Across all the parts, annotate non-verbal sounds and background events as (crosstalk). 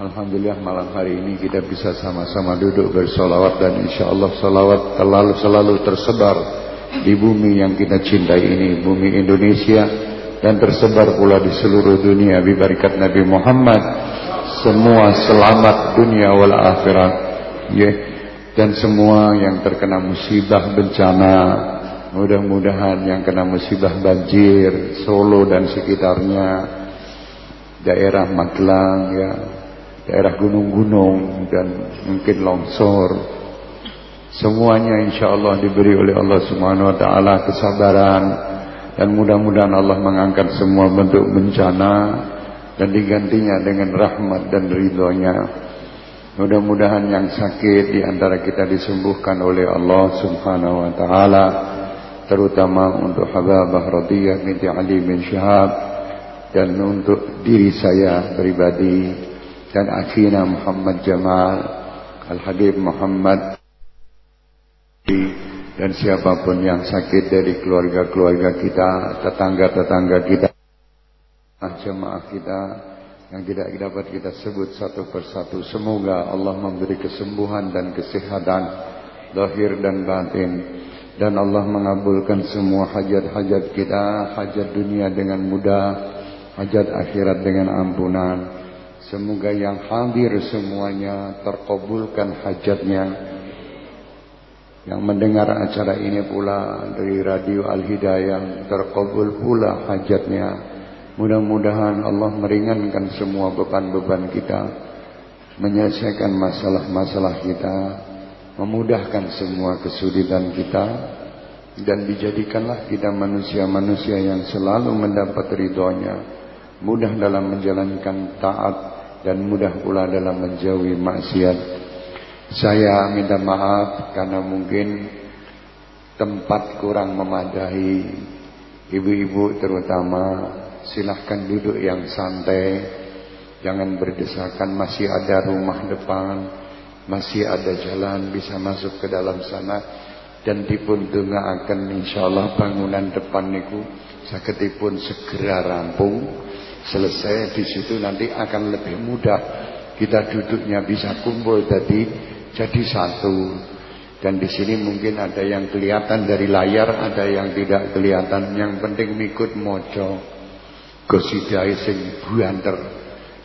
Alhamdulillah malam hari ini kita bisa sama-sama duduk bersolawat dan insya Allah solawat selalu selalu tersebar di bumi yang kita cintai ini, bumi Indonesia dan tersebar pula di seluruh dunia bibarikat Nabi Muhammad. Semua selamat dunia wal akhirat. Yeah. Dan semua yang terkena musibah bencana, mudah-mudahan yang kena musibah banjir, Solo dan sekitarnya, daerah Magelang ya, daerah gunung-gunung dan mungkin longsor. Semuanya insya Allah diberi oleh Allah Subhanahu Wa Taala kesabaran dan mudah-mudahan Allah mengangkat semua bentuk bencana dan digantinya dengan rahmat dan ridhonya. Mudah-mudahan yang sakit di antara kita disembuhkan oleh Allah Subhanahu Wa Taala, terutama untuk Hababah Radiyah binti Ali bin Syahab dan untuk diri saya pribadi dan akhina Muhammad Jamal Al-Habib Muhammad dan siapa pun yang sakit dari keluarga-keluarga kita, tetangga-tetangga kita, jemaah kita yang tidak dapat kita sebut satu persatu. Semoga Allah memberi kesembuhan dan kesehatan lahir dan batin dan Allah mengabulkan semua hajat-hajat kita, hajat dunia dengan mudah, hajat akhirat dengan ampunan. Semoga yang hadir semuanya terkabulkan hajatnya. Yang mendengar acara ini pula dari Radio Al-Hidayah terkabul pula hajatnya. Mudah-mudahan Allah meringankan semua beban-beban kita. Menyelesaikan masalah-masalah kita. Memudahkan semua kesulitan kita. Dan dijadikanlah kita manusia-manusia yang selalu mendapat ridhonya. Mudah dalam menjalankan taat dan mudah pula dalam menjauhi maksiat. Saya minta maaf karena mungkin tempat kurang memadai. Ibu-ibu terutama silahkan duduk yang santai. Jangan berdesakan masih ada rumah depan. Masih ada jalan bisa masuk ke dalam sana. Dan dipun akan insyaallah bangunan depan niku sakitipun segera rampung selesai di situ nanti akan lebih mudah kita duduknya bisa kumpul tadi jadi satu. Dan di sini mungkin ada yang kelihatan dari layar ada yang tidak kelihatan. Yang penting mikut mojo. Gosidai sing buanter.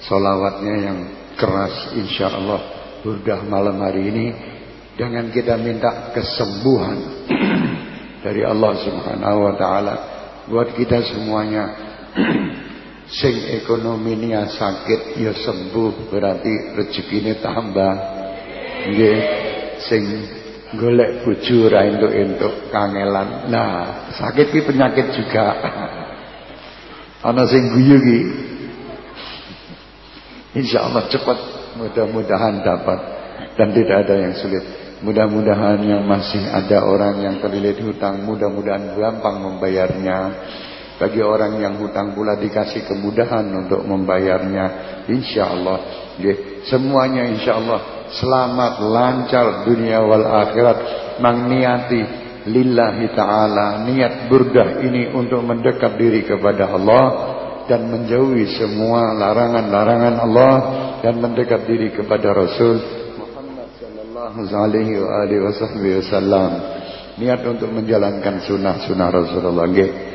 Solawatnya yang keras insya Allah. Burdah malam hari ini. Dengan kita minta kesembuhan (clears throat) dari Allah Subhanahu wa taala. Buat kita semuanya (clears throat) sing ekonomi ini sakit ya sembuh berarti rezekine tambah. Nggih. Sing golek bojo ra entuk-entuk kangelan. Nah sakit ki penyakit juga. (laughs) Ana sing guyu ki. Insyaallah cepat mudah-mudahan dapat. Dan tidak ada yang sulit. Mudah-mudahan yang masih ada orang yang terlilit hutang mudah-mudahan gampang membayarnya bagi orang yang hutang pula dikasih kemudahan untuk membayarnya. Insya Allah. Semuanya insya Allah selamat, lancar dunia wal akhirat. Mangniati lillahi ta'ala. Niat burdah ini untuk mendekat diri kepada Allah. Dan menjauhi semua larangan-larangan Allah. Dan mendekat diri kepada Rasul. Muhammad wasallam. Niat untuk menjalankan sunnah-sunnah Rasulullah. Nggih.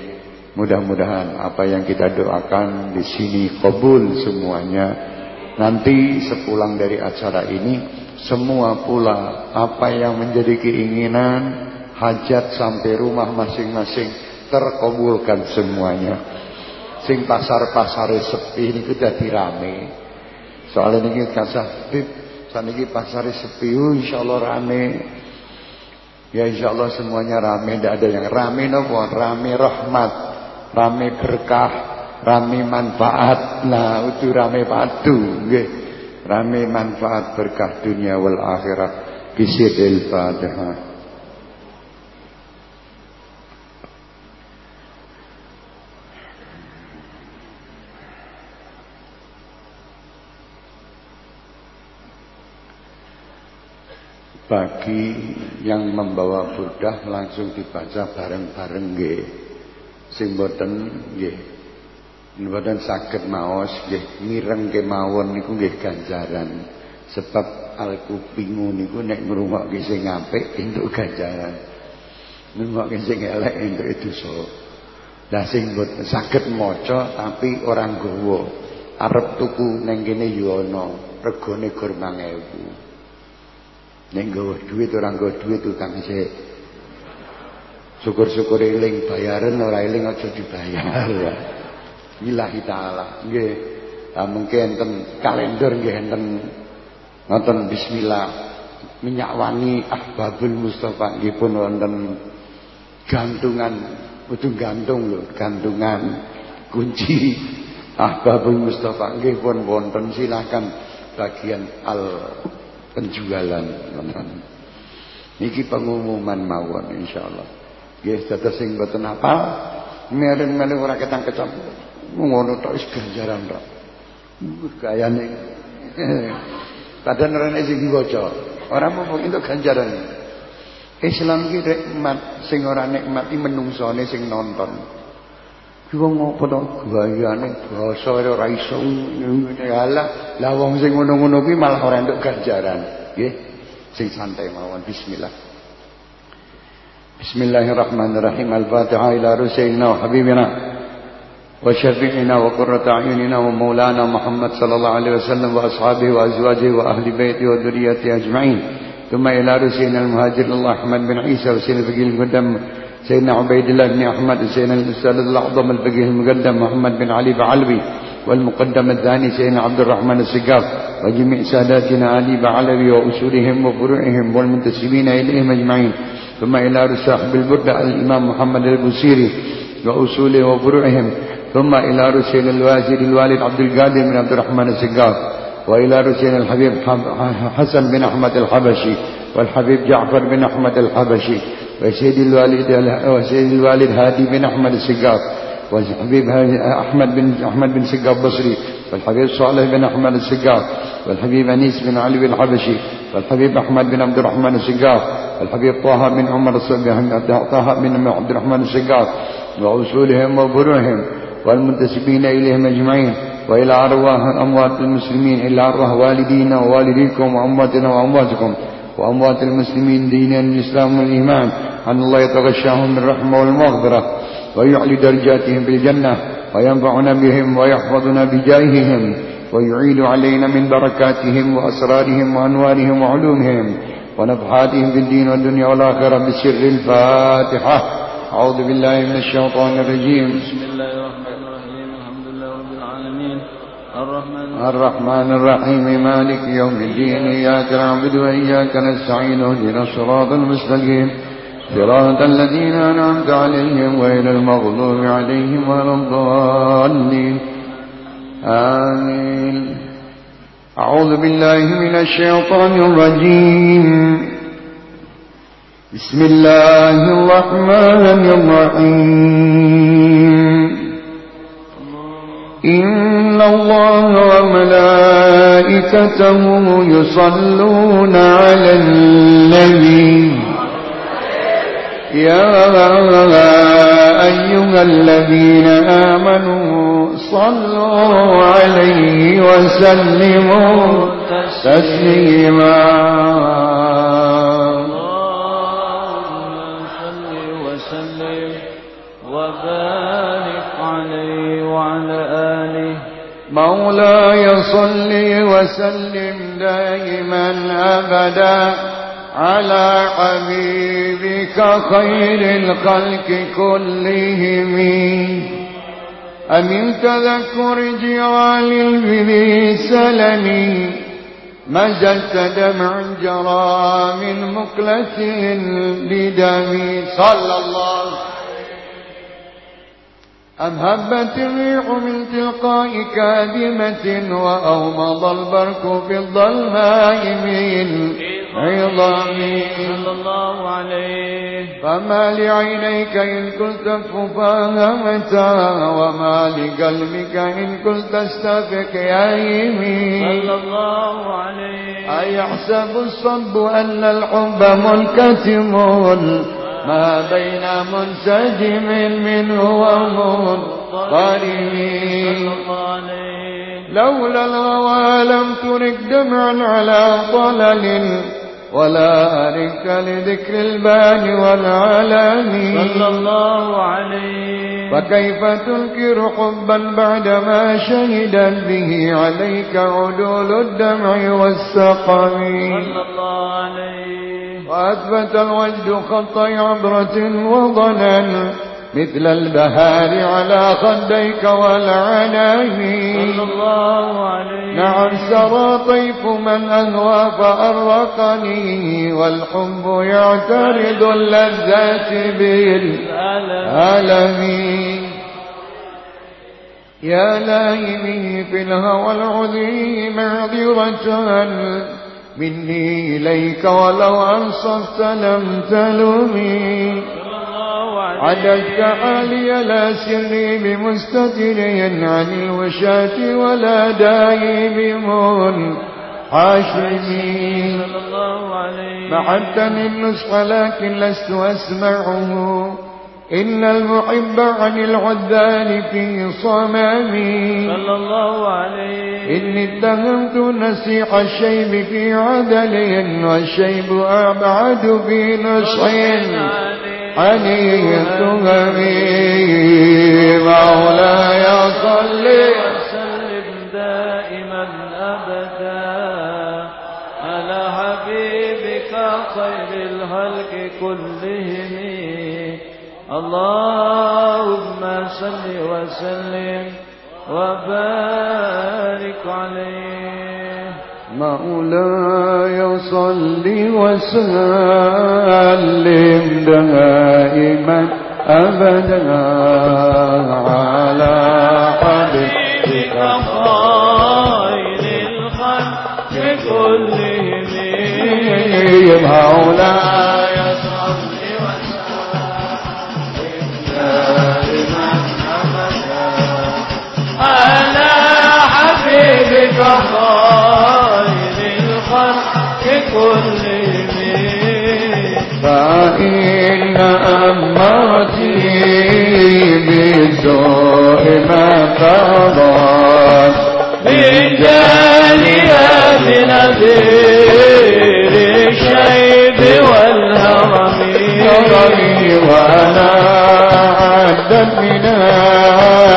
Mudah-mudahan apa yang kita doakan di sini kabul semuanya. Nanti sepulang dari acara ini semua pula apa yang menjadi keinginan hajat sampai rumah masing-masing terkabulkan semuanya. Sing pasar-pasar sepi ini kita dirame. Soalnya ini kasah bib saniki pasar sepi oh, insyaallah rame. Ya insyaallah semuanya rame, tidak ada yang rame nopo, rame rahmat rame berkah, rame manfaat. Nah, itu rame padu nggih. Rame manfaat berkah dunia wal akhirat. Bisidil Fatihah. bagi yang membawa burdah langsung dibaca bareng-bareng nggih. Sing boten nggih Mboten saged maos nggih mireng kemawon niku nggih ganjaran. Sebab al kupingu niku nek ngrungokke sing apik entuk ganjaran. Ngrungokke sing elek entuk dosa. Lah sing mboten saged maca tapi orang nggawa arep tuku ning kene yo ana regane gur 5000. Ning nggawa dhuwit orang nggawa dhuwit utang sik. Syukur-syukur eling bayaran ora eling aja dibayar ya. Lillahi taala. Nggih. Nah, mungkin enten kalender nggih enten ngoten bismillah minyak wangi ahbabul mustafa nggih pun wonten gantungan kudu gantung lho gantungan kunci ahbabul mustafa nggih pun wonten silakan bagian al penjualan ngoten niki pengumuman mawon insyaallah nggih dados sing boten apa mereng-mereng ora ketang kecap ngono tok wis ganjaran tok. Gayane. (laughs) Padahal rene sing diwaca. Ora mau entuk ganjaran. Islam ki nikmat sing ora nikmati menungsone sing nonton. Ki wong apa to gayane basa ora iso ngene ala. Lah wong sing ngono-ngono kuwi malah ora entuk ganjaran. Nggih. Sing santai mawon bismillah. Bismillahirrahmanirrahim. Al-Fatihah ila rusulina wa habibina وشفيعنا وقرة أعيننا ومولانا محمد صلى الله عليه وسلم وأصحابه وأزواجه وأهل بيته وذريته أجمعين ثم إلى رسولنا المهاجر الله أحمد بن عيسى وسيدنا الفقيه المقدم سيدنا عبيد الله بن أحمد وسيدنا الأستاذ الأعظم الفقيه المقدم محمد بن علي بعلوي والمقدم الثاني سيدنا عبد الرحمن السقاف وجميع ساداتنا علي بعلوي وأصولهم وفروعهم والمنتسبين إليهم أجمعين ثم إلى صاحب البردة الإمام محمد البصيري وأصوله وفروعهم ثم إلى رسول الوازير الوالد عبد القادر بن عبد الرحمن السقاف وإلى رسول الحبيب حسن بن أحمد الحبشي والحبيب جعفر بن أحمد الحبشي وسيد الوالد وسيد الوالد هادي بن أحمد السقاف والحبيب أحمد بن أحمد بن سقاف بصري والحبيب صالح بن أحمد السقاف والحبيب أنيس بن علي الحبشي والحبيب أحمد بن عبد الرحمن السقاف والحبيب طه بن عمر طه بن عبد الرحمن السقاف وأصولهم وفروعهم والمنتسبين إليهم أجمعين وإلى أرواح أموات المسلمين إلى أرواح والدينا ووالديكم وأمواتنا وأمواتكم وأموات المسلمين دينا الإسلام والإيمان أن الله يتغشاهم بالرحمة والمغفرة. ويعلي درجاتهم بالجنة وينفعنا بهم ويحفظنا بجاههم ويعيد علينا من بركاتهم وأسرارهم وأنوارهم وعلومهم ونفحاتهم في الدين والدنيا والآخرة بسر الفاتحة. أعوذ بالله من الشيطان الرجيم. بسم الله الرحمن الرحيم الحمد لله رب العالمين. الرحمن الرحمن الرحيم مالك يوم الدين إياك نعبد وإياك نستعين اهدنا الصراط المستقيم. صراط الذين أنعمت عليهم غير المغضوب عليهم ولا الضالين. آمين. أعوذ بالله من الشيطان الرجيم. بسم الله الرحمن الرحيم. إن الله وملائكته يصلون على النبي. يا أيها الذين آمنوا صلوا عليه وسلموا تسليما. مولاي صل وسلم دائما أبدا. على حبيبك خير الخلق كلهم. أمن تذكر جعال البذي سلمي مزلت دمع جرى من مقلة لدمي صلى الله عليه أم هبت الريح من تلقاء كادمة وأومض البرك في الظلماء من عظام صلى الله عليه. فما لعينيك إن كنت ففاهمتا وما لقلبك إن كنت استفق يا يمين. صلى الله عليه. أيحسب الصب أن الحب منكتم ما بين منسجم منه ومنطرب لولا الغوى لم ترك دمعا على طلل ولا أرك لذكر البان والعلاني. صلى الله عليه فكيف تنكر حبا بعدما شهدت به عليك عدول الدمع والسقم؟ صلى الله وأثبت الوجد خط عبرة وضنا مثل البهار على خديك والعناني صلى الله عليه نعم سرى طيف من أهوى فأرقني والحب يعترض اللذات بالألم يا لايمي في الهوى العظيم معذرة مني إليك ولو أنصفت لم تلمي عددت عالي لا سري بمستتر عن الوشاة ولا داعي بمن حاشمي محبتني النصح لكن لست أسمعه. إن المحب عن العذال في صمامي صلى الله عليه. إني اتهمت نسيح الشيب في عدل والشيب أبعد في نصح علي التهمي مولاي صل اللهم صل وسلم وبارك عليه. مولاي صل وسلم دائما أبدا على حبيبك. خير الخلق كلهم. مولاي أمتي بالسوء ما قضت من جالها بنذير الشيب والهرم وأنا عدت من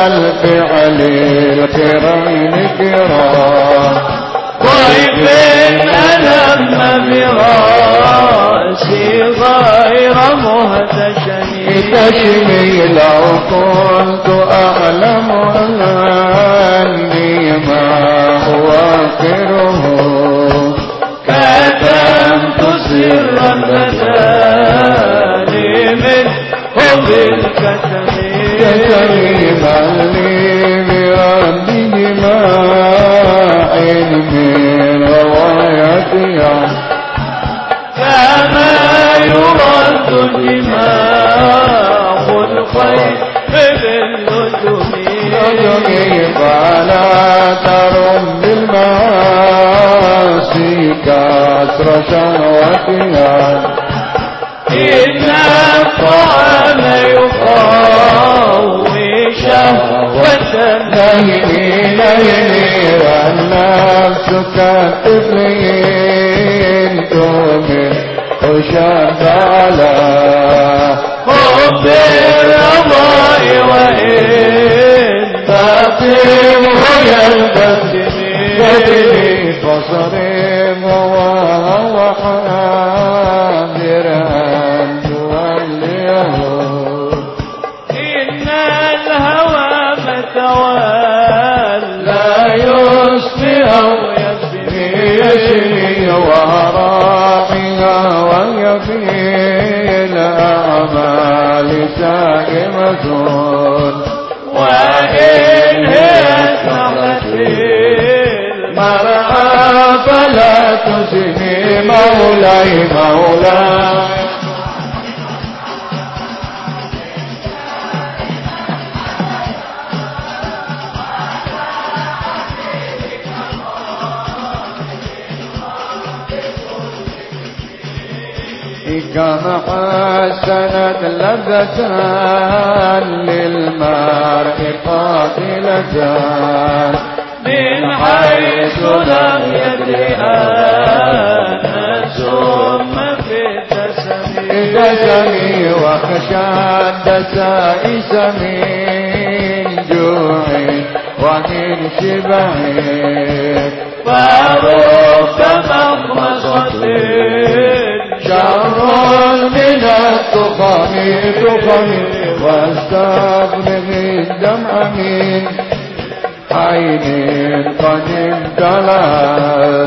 الفعل الكرام كرام ضيف ألم براسي غير مهتشم تشمي لو كنت أعلم أني ما أوقره كتمت سرا بداني من حب الكتم تسليما لي برد دماء من روايتها كما يرد دماغ بالنجوم نجمي فلا ترم بالمعاصي كسر شهوتها إن الطعام يقوي شهوة ليلي ليلي والنفس كالطفلين تؤمن وشغالة حب الرضاء وإن يدري بصري. مولاي مولاي. كما حسنت لذة للمرء قاتلة من حيث لم يدري دسمي وخشى الدسائس من جوع ومن شبع فرب مخمصة شر من التخم تخم واستغفر الدمع من عين قد امتلأت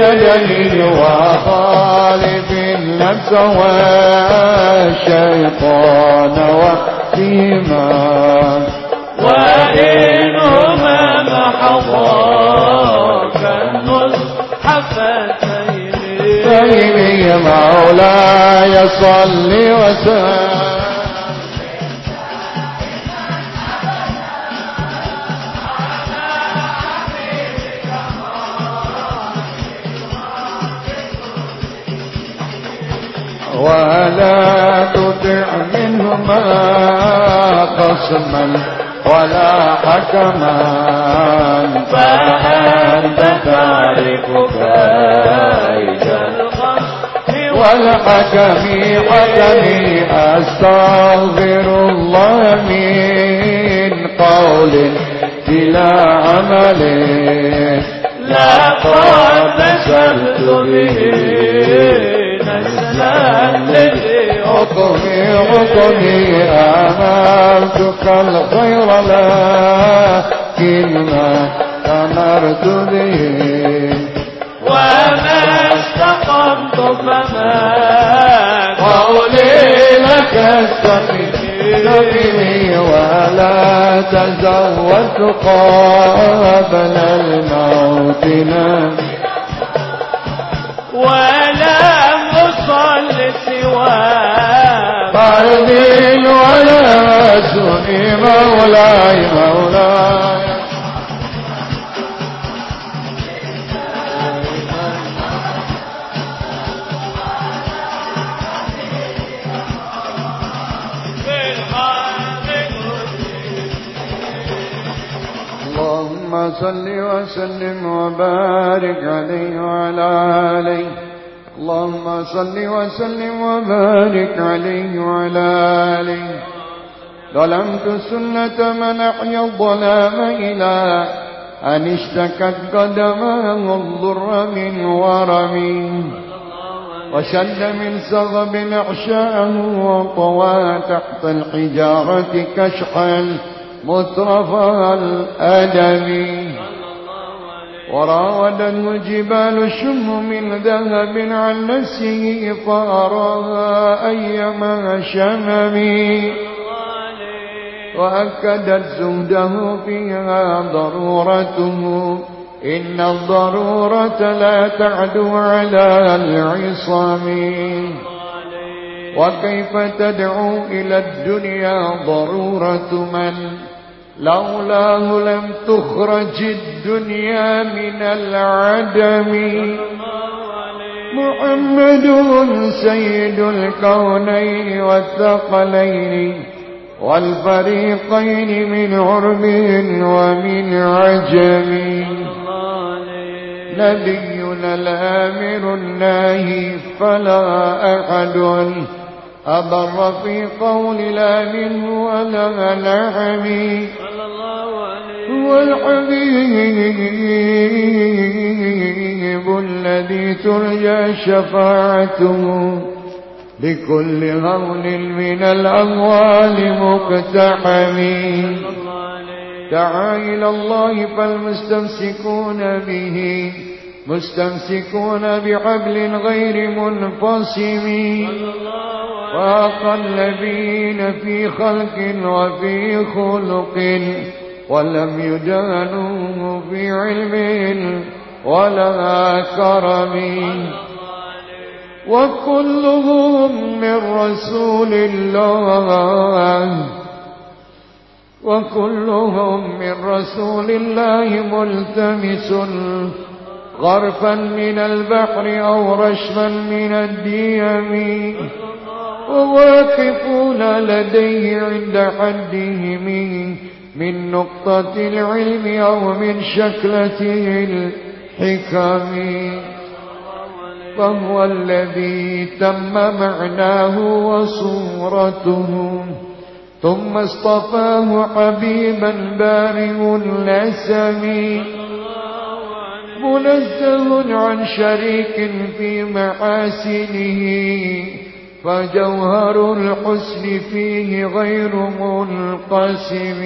يدني وخالف النفس والشيطان وفيما وإنهما محضا كالمصحفتين فإني مولاي صل وسلم خصما ولا حكما. فأنت تعرف الخصم والحكم حكمي أستغفر الله من قول بلا عمل. لقد نسلت به نسلا الذي حكمي حكمي آمرتك الخير لكن ما أمرت به وما استقمت فما قولي لك استقمي ولا تزودت قبل الموت نام قلبي ولا سني مولاي مولاي. اللهم صل وسلم وبارك عليه صل وسلم وبارك عليه وعلى آله. ظلمت السنة من أحيا الظلام إلى أن اشتكت قدماه الضر من ورم وشد من صغب أعشاه وطوى تحت الحجارة كشحا مترف الأدم وراودته الجبال الشم من ذهب عن نفسه فأراها أيما شمم. وأكدت زهده فيها ضرورته. إن الضرورة لا تعدو على العصام. وكيف تدعو إلى الدنيا ضرورة من؟ لولاه لم تخرج الدنيا من العدم. محمد سيد الكونين والثقلين والفريقين من عرب ومن عجم. نبينا الآمر الناهي فلا أحد. أبر في قول لا منه ولا نعم هو الحبيب الذي ترجى شفاعته بكل هول من الأموال مقتحم. دعا إلى الله فالمستمسكون به مستمسكون بحبل غير منفصم. فاق النبيين في خلق وفي خلق ولم يدانوه في علم ولا كرم. وكلهم من رسول الله. وكلهم من رسول الله ملتمس غرفا من البحر أو رشفا من الديم. وواقفون لديه عند حده من, من نقطة العلم أو من شكلته الحكم. فهو الذي تم معناه وصورته. ثم اصطفاه حبيبا بارئ الأسم. منزه عن شريك في محاسنه. فجوهر الحسن فيه غير منقسم.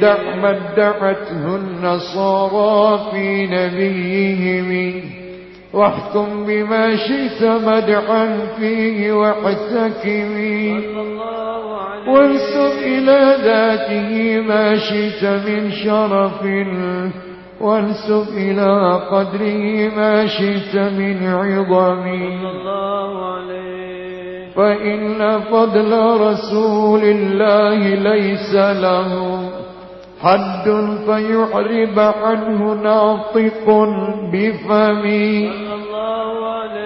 دع ما ادعته النصارى في نبيهم. واحكم بما شئت مدعا فيه واحتكم. وانسب إلى ذاته ما شئت من شرف. وانسب إلى قدره ما شئت من عظم. فإن فضل رسول الله ليس له. حد فيعرب عنه ناطق بفمي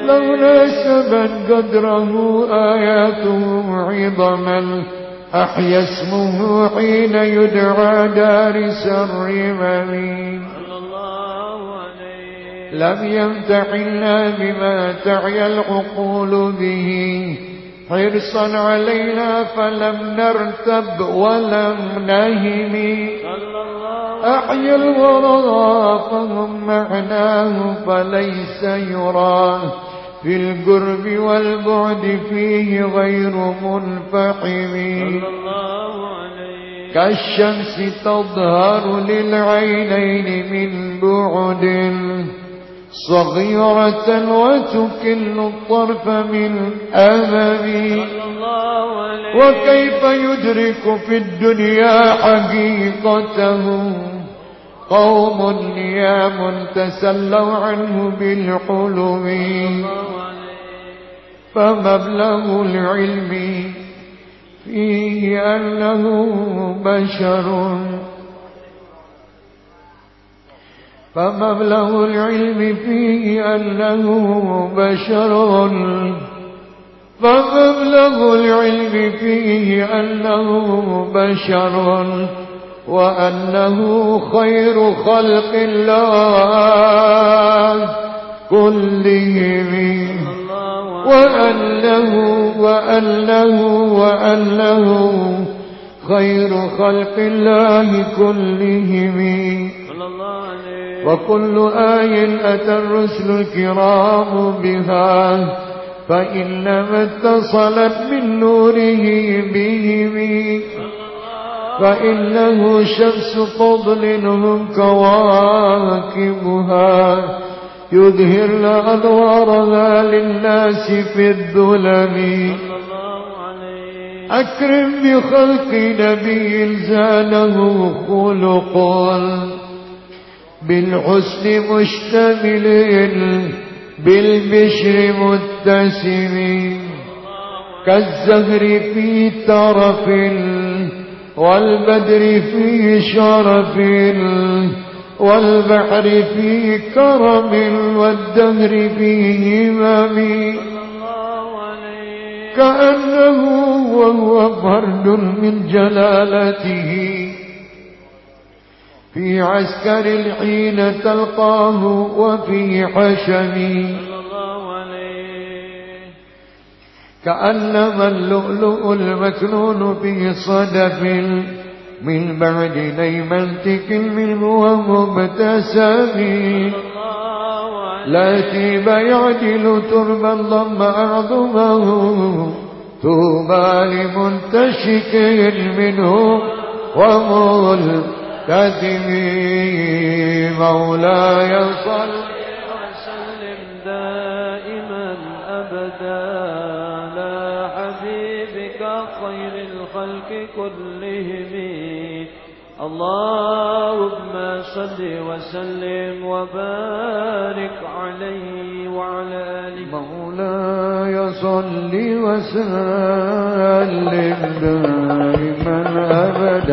لو ناسبت قدره آياته عظما أحيا اسمه حين يدعى دارس الرمم لم يمتحنا بما تعيا العقول به. حرصا علينا فلم نرتب ولم نهم. أحيا الورى فهم معناه فليس يرى. في القرب والبعد فيه غير منفحم كالشمس تظهر للعينين من بعد. صغيرة وتكل الطرف من أمامي وكيف يدرك في الدنيا حقيقته؟ قوم نيام تسلوا عنه بالحلم فمبلغ العلم فيه أنه بشر. فمبلغ العلم فيه أنه بشر فمبلغ العلم فيه أنه بشر وأنه خير خلق الله كلهم وأنه وأنه وأنه خير خلق الله كلهم وكل آي أتى الرسل الكرام بها فإنما اتصلت من نوره بهم فإنه شمس فضل هم كواكبها. يظهرن أنوارها للناس في الظلم. أكرم بخلق نبي زانه خلقا. بالحسن مشتمل بالبشر متسم. كالزهر في ترف والبدر في شرف والبحر في كرم والدهر في همم. كأنه وهو فرد من جلالته. في عسكر الحين تلقاه وفي حشمي كأنما اللؤلؤ المكنون في صدف من بعد نيمنتك منه ومبتسم. لا تيب يعدل تربا ضم أعظمه. توبى لمنتشك منه ومل كاتمي مولاي صل. وسلم دائما أبدا على حبيبك خير الخلق كلهم. اللهم صل وسلم وبارك عليه وعلى آله. مولاي صل وسلم دائما خير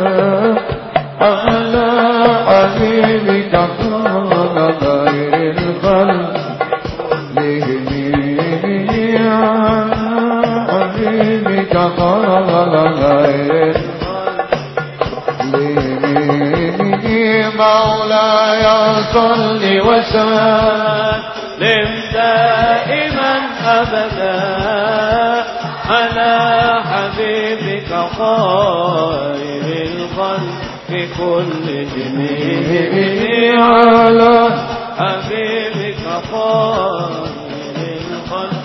على حبيبك خير الخلق. حبيبك خير مولاي صل وسلم. دائما أبدا. على حبيبك خير على حبيبك خير الخلق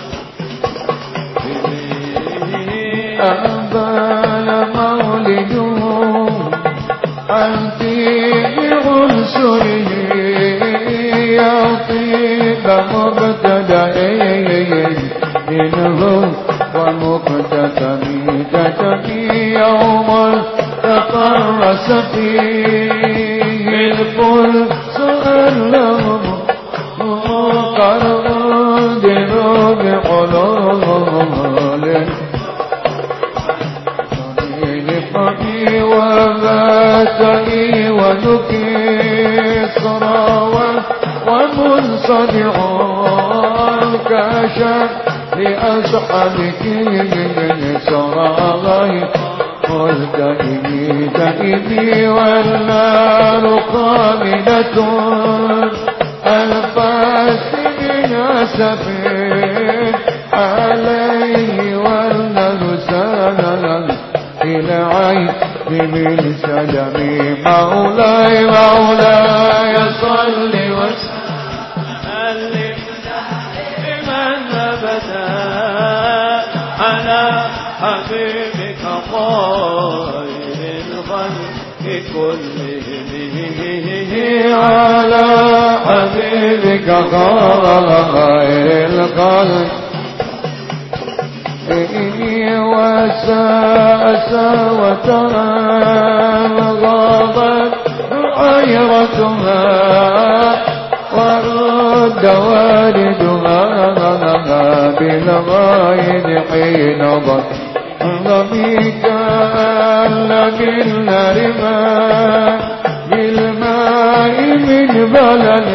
أقبل مولده عن طيب عنصره يطيب مبتدأ منه ومقتتم تتقي يوم تقرس فيه ومنصدع كاشف لأصحابك سرى قلت إني تئني والنار قابلة. الفاس من أسفين عليه والنار سنلا إلى عين من سلمي مولاي مولاي حبيبك خير الخلق. وساسا وترى غابت عيرتها ورد والدها بالغايد حين ضميك الذي النار بالماء من حزنا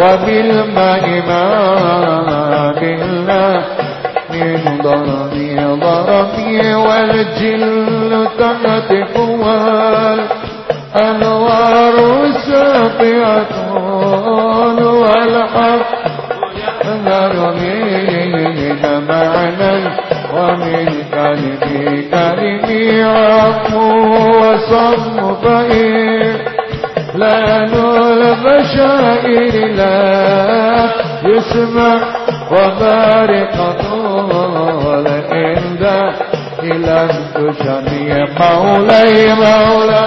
وبالماء ما بالله من ضربي ضربي والجل تهتف والأنوار ساطعة والحق نرمين معنى ومن كلمي كلمي عفو وصم لا يسمع وبارقة الإندا إلى تشمي مولاي مولاي.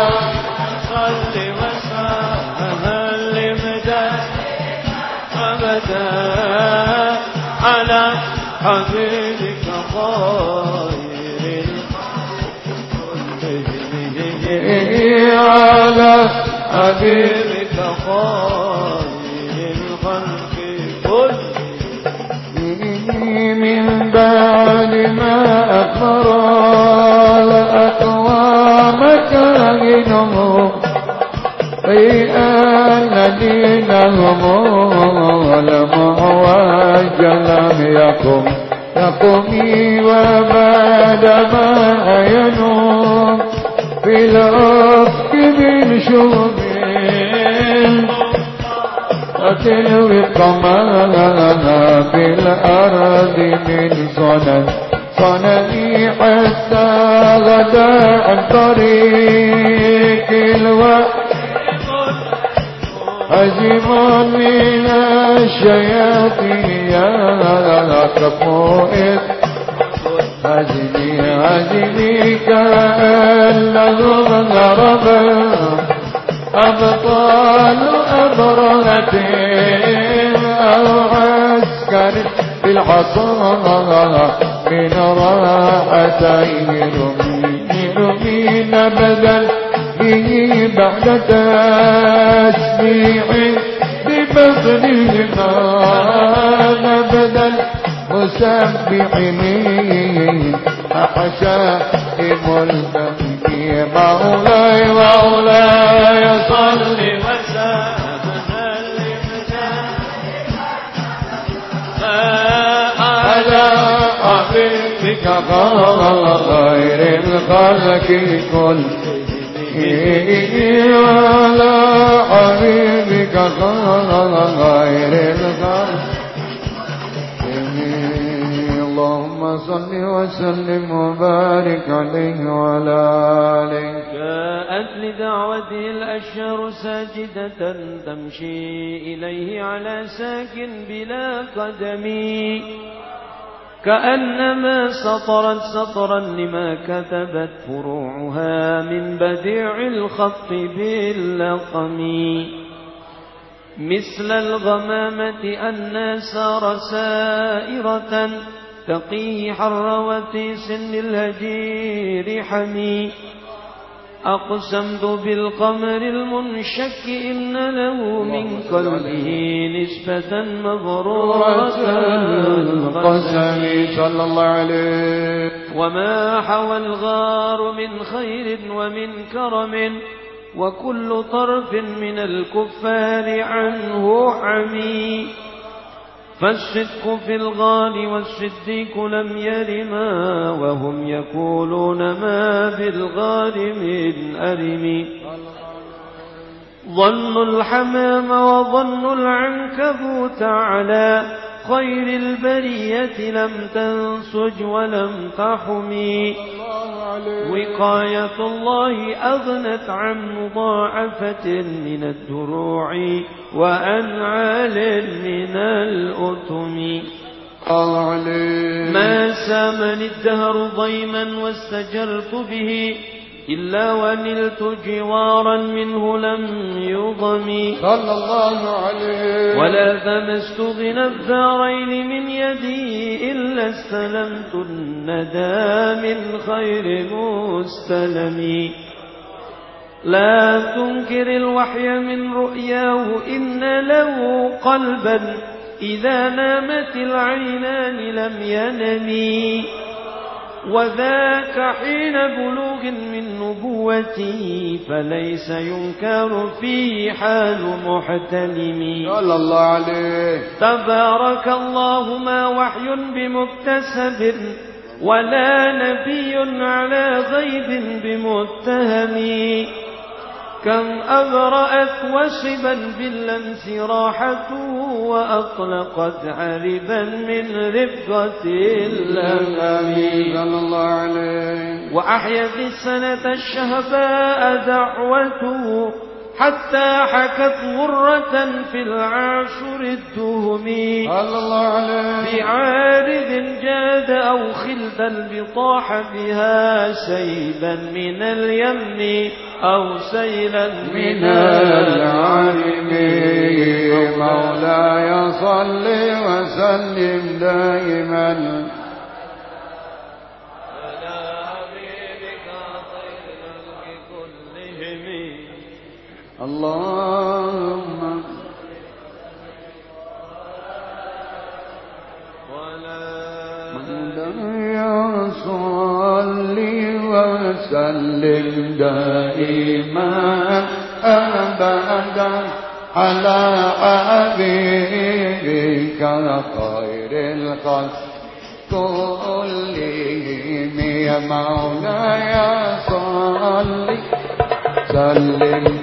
عن طريق الوقت. هزم من الشياطين يا كفوئت هزمي هزمي كأنهم غربا أبطال أبرهة أو عسكر عطاء من راحتين بدل به بعد تسبيح بفضلهما بدل مسبحين أحشائم البنك مولاي مولاي صل حبيبك غير الخلق كل على حبيبك غير الخلق اللهم صل وسلم وبارك عليه وعلى آله جاءت لدعوته الأشهر ساجدة تمشي إليه على ساكن بلا قدم كأنما سطرت سطرا لما كتبت فروعها من بديع الخط باللقم. مثل الغمامة أن سار سائرة تقيه حر وتيس للهجير حمي. أقسمت بالقمر المنشك إن له من قلبه نسبة مغرورة القسم صلى الله عليه. وما حوى الغار من خير ومن كرم وكل طرف من الكفار عنه عمي فالصدق في الغال والصديق لم يرما وهم يقولون ما بالغال من أرم. ظن الحمام وظن العنكبوت على. خير البرية لم تنسج ولم تحمي. وقاية الله أغنت عن مضاعفة من الدروع وأنعال من الأتم. ما سامني الدهر ضيما واستجرت به إلا ونلت جوارا منه لم يضم صلى الله عليه. ولا ثمست غنى الدارين من يدي إلا استلمت الندى من خير مستلم. لا تنكر الوحي من رؤياه إن له قلبا. إذا نامت العينان لم ينمي. وذاك حين بلوغ من نبوتي فليس ينكر فيه حال محتلم. صلى الله عليه. تبارك الله ما وحي بمكتسب ولا نبي على غيب بمتهم. كم أبرأت وشبا باللمس راحته وأطلقت عربا من رفقة اللمم صلى الله عليه. وأحيا في السنة الشهباء دعوته حتى حكت غرة في العاشر الدهم صلى الله عليه بعارض جاد أو خلد البطاح بها سيبا من اليم أو سيلا من العالم مولاي صل وسلم دائما. اللهم مولاي صل وسلم دائما أبدا على حبيبك خير الخلق. كلهم يا مولاي صل. سلم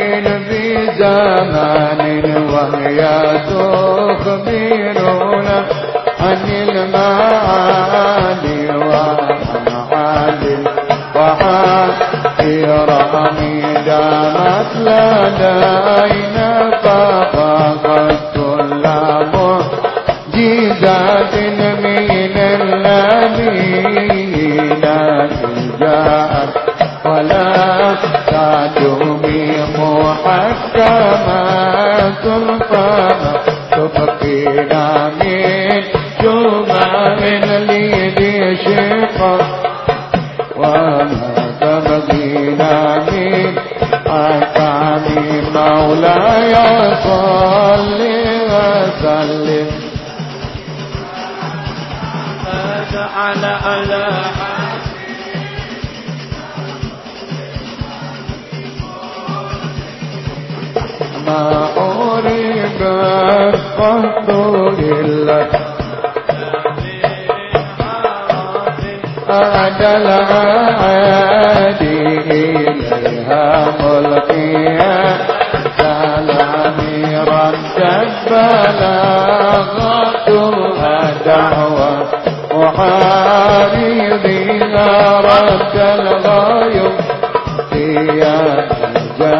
زمان وهي تخبرنا عن المعالي وعن ومعالي وحائرة دامت لدينا فقد كما ترفع لك عاد العادي إليها ملقيا سلامي ردت بلاغتها دعوة محاربها رد الغيب في الجانب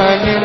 Sanim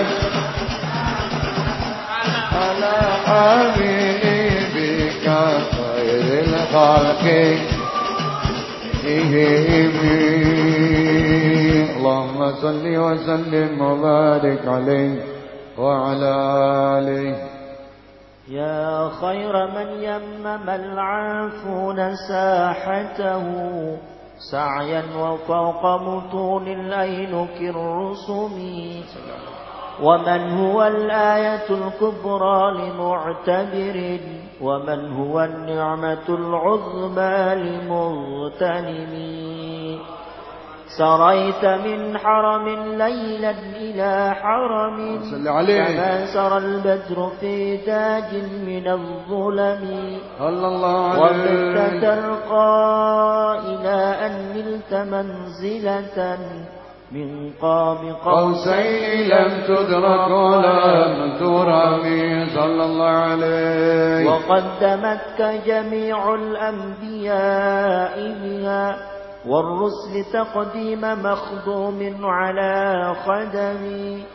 وسلم وبارك عليه وعلى آله. يا خير من يمم العافون ساحته سعيا وفوق مطول الأينك الرسم ومن هو الآية الكبرى لمعتبر؟ ومن هو النعمة العظمى لمغتنم؟ سريت من حرم ليلا إلى حرم كما سرى البدر في تاج من الظلم. الله ومت ترقى إلى أن نلت منزلة من قام قوسين لم تدرك ولم ترمي صلى الله عليه. وقدمتك جميع الأنبياء بها والرسل تقديم مخدوم على خدمي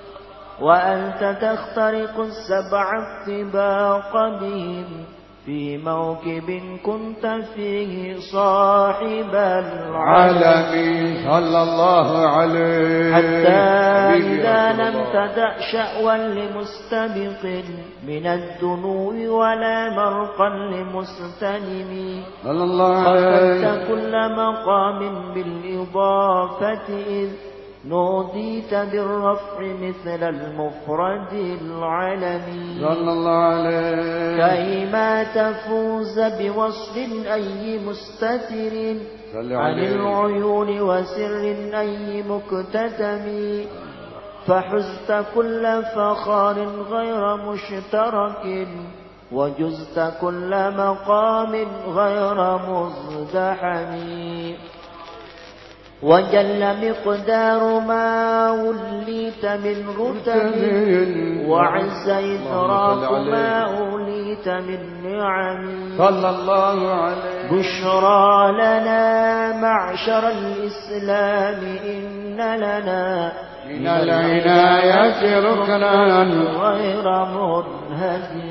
وأنت تخترق السبع الطباق بهم. في موكب كنت فيه صاحب العالم صلى الله عليه. حتى إذا لم تدع شأوا لمستبق من الدنو ولا مرقا لمستلم صلى الله عليه. كل مقام بالإضافة إذ نوديت بالرفع مثل المفرد العلمي. صلى الله عليه. كيما تفوز بوصف أي مستتر. عن. العيون وسر أي مكتتم. فحزت كل فخار غير مشترك. وجزت كل مقام غير مزدحم. وجل مقدار ما وليت من رتب وعز إدراك ما أوليت من نعم صلى الله عليه بشرى لنا معشر الإسلام إن لنا من العناية ركنا غير منهزم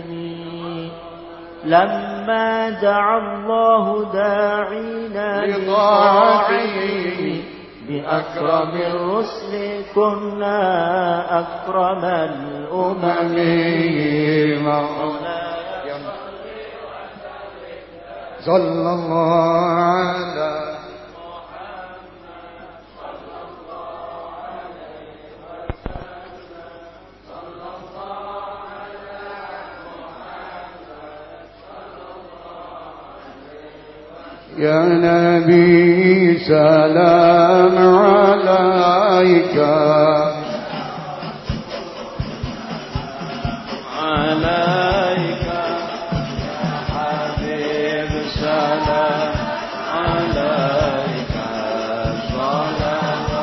لما دعا الله داعينا لطاعته بأكرم الرسل كنا أكرم الأمم. صلى الله على يا نبي سلام عليك. عليك يا حبيب سلام. عليك صلوات.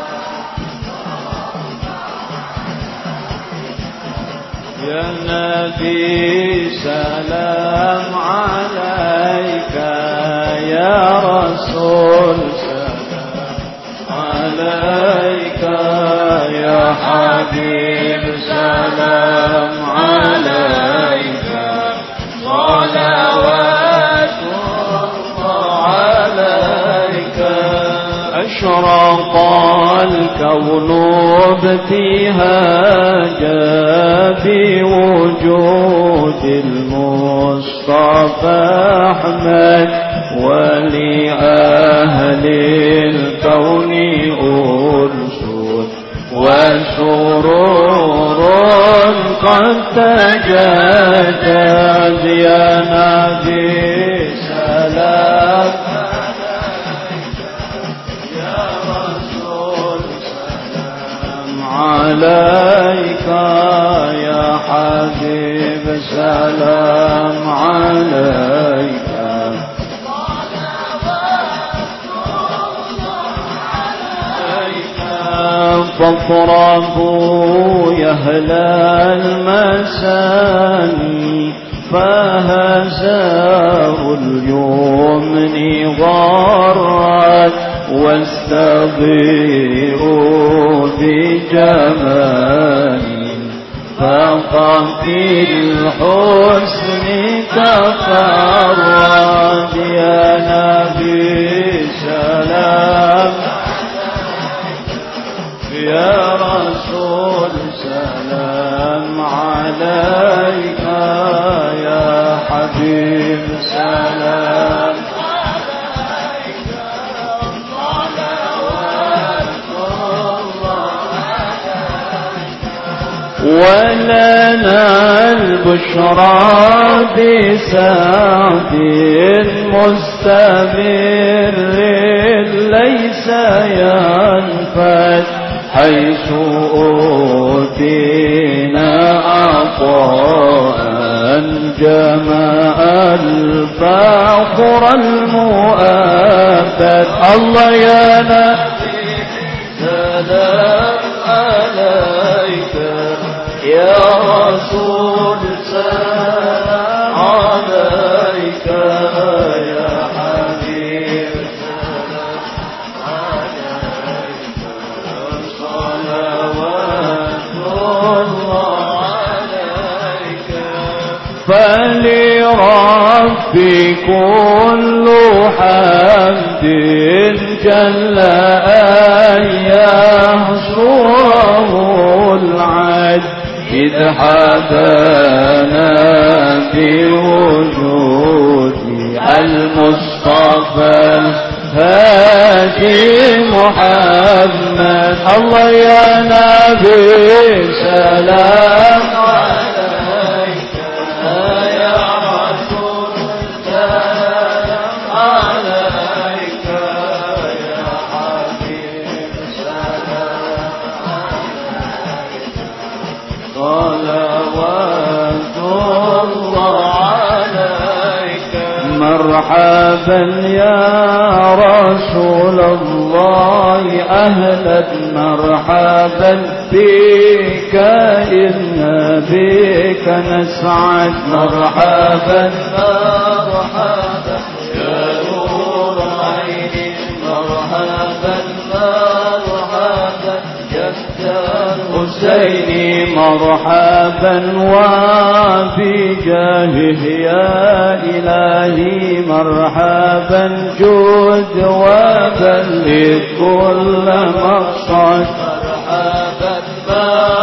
يا نبي سلام عليك. يا رسول سلام عليك يا حبيب سلام عليك. صلوات الله عليك. أشرق الكون ابتهاجا بوجود المصطفى أحمد. ولأهل الكون أرسل وسرور قد تجدد يا نبي سلام يا رسول سلام. عليك يا حبيب سلام عليك. فاضربوا يا أهل المساني فهزار اليمن غرت واستغيروا بجمال. فقط الحسن تفرد يا نبي سلام. يا رسول سلام عليك يا حبيب سلام. عليك ولنا البشرى بسعد مستمر ليس ينفر حيث أوتينا عطاء جمع الفخر المؤبد الله يا نبي سلام كل حمد جل أن يحصره العد إذ حبانا بوجود المصطفى هادي محمد. الله يا نبي سلام. مرحبا يا رسول الله أهلا مرحبا بك إن بك نسعد مرحبا. حسيني مرحبا وفي جاهه يا إلهي مرحبا. جود وبلغ كل مرحبا مرحبا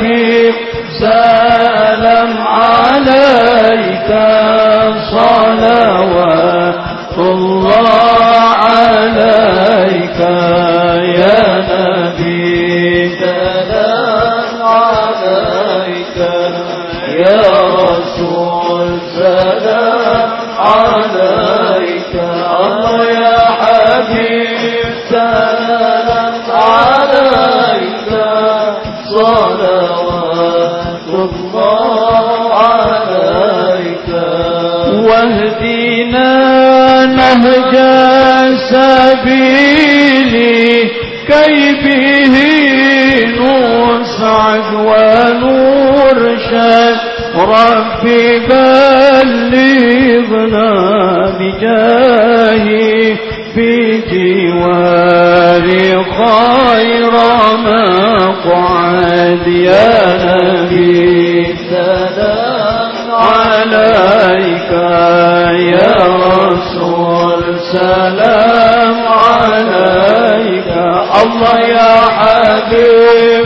حبيب سبيلي كي به نسعد ونرشد. ربي بلغنا بجاهي في جواري خير مقعد يا حبيب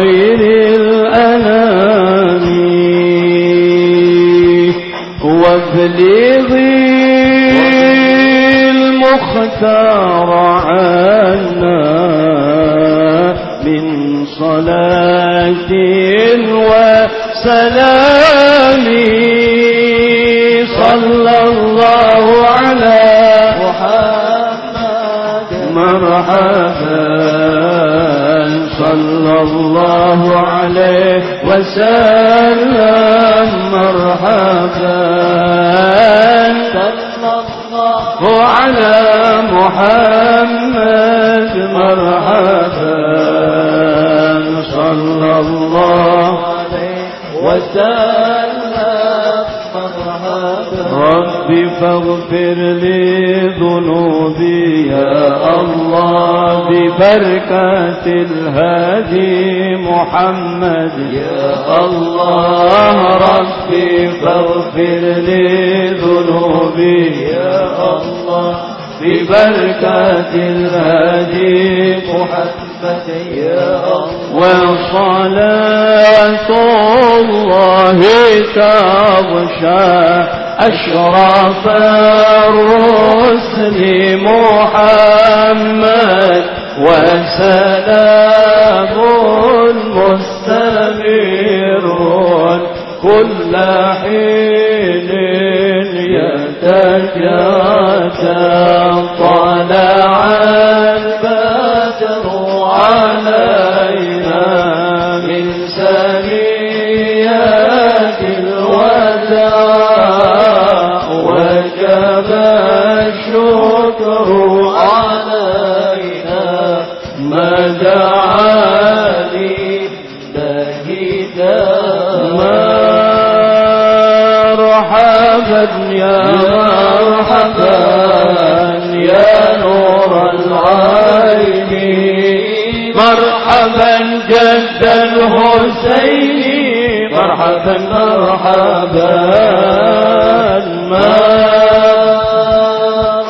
خير الأنام. وابلغي المختار عنا من صلاة وسلام. صلى الله على محمد. مرحبا. صلى الله عليه وسلم مرحبا. صلى الله على محمد مرحبا. صلى الله عليه وسلم. ربي فاغفر لي ذنوبي يا الله ببركة الهادي محمد. يا الله ربي فاغفر لي ذنوبي يا الله ببركة الهادي محمد. وصلاة الله تغشى أشرف الرسل محمد وسلام مستمر كل يا نور العين مرحبا جد الحسين. مرحبا مرحبا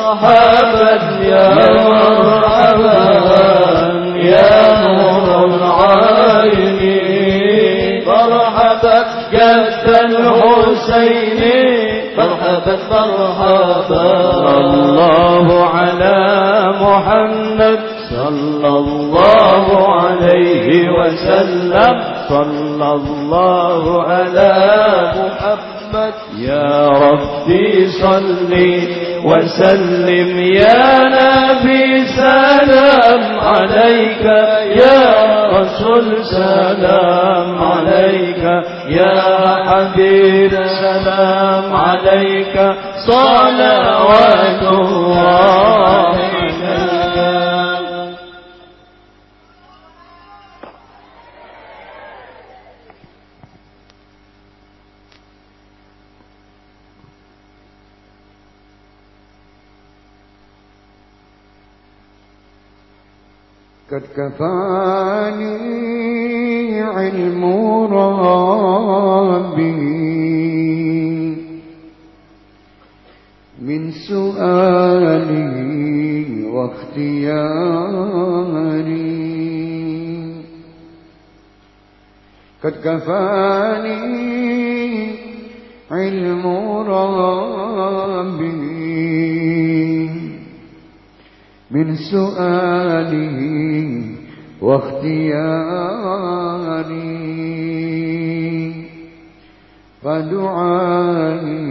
مرحبا يا مرحبا يا نور العين مرحبا جد الحسين. مرحبا مرحبا الله على محمد صلى الله عليه وسلم. صلى الله على محمد. يا ربي صل وسلم. يا نبي سلام عليك. يا رسول سلام عليك يا حبيب سلام عليك صلوات الله قد كفاني واختياري قد كفاني علم ربي من سؤاله واختياري. فدعائي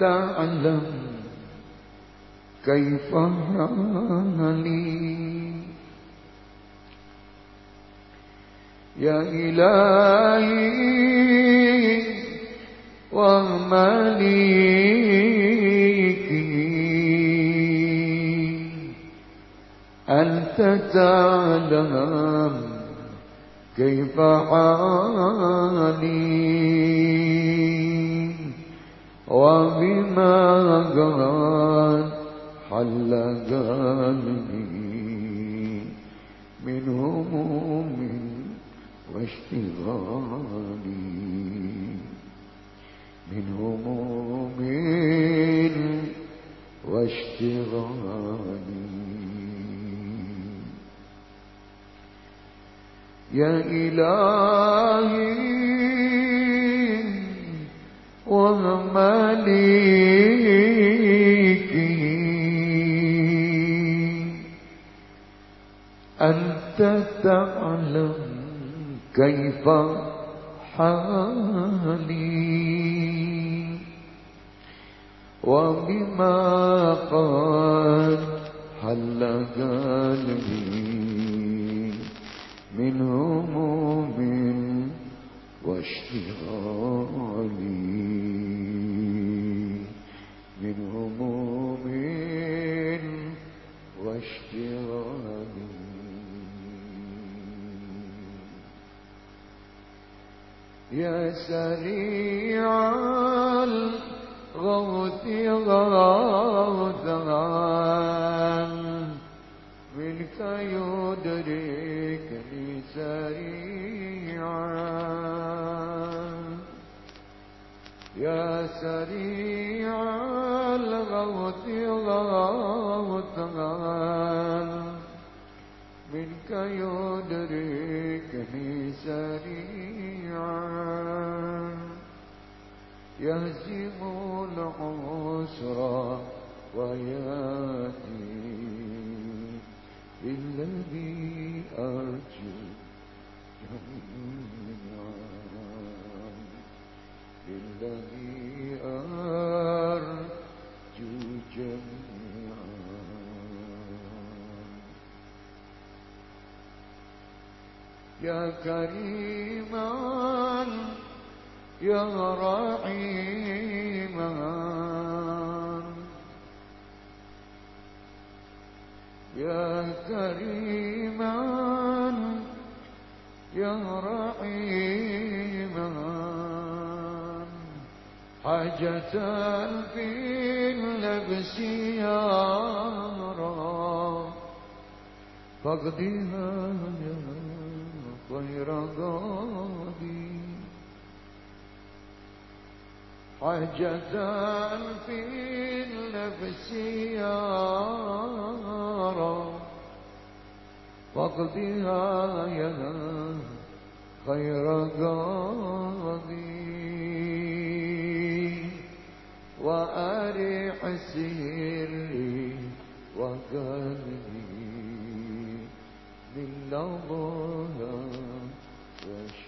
تعلم كيف حالي يا إلهي ومليكي أنت تعلم كيف حالي وبما قال حل قلبي من هموم واشتغالي من هموم واشتغالي يا إلهي ومليكي أنت تعلم كيف حالي. وبما قد حل قلبي من هموم واشتغالي من هموم يا سريع الغوث منك يدركني سريعا. سريع الغوث غوثا. منك يدركني سريعا. يهزم العسر ويأتي بالذي أرجو جميعا. بالذي أرجو جميعا يا كريما يا رحيما يا كريما يا رحيما حاجة في النفس يرى فاقضيها يا خير قاضي حاجة في النفس يرى واقضها يا خير قاضي. وأرح سري وقلبي بالله وشرابي بالله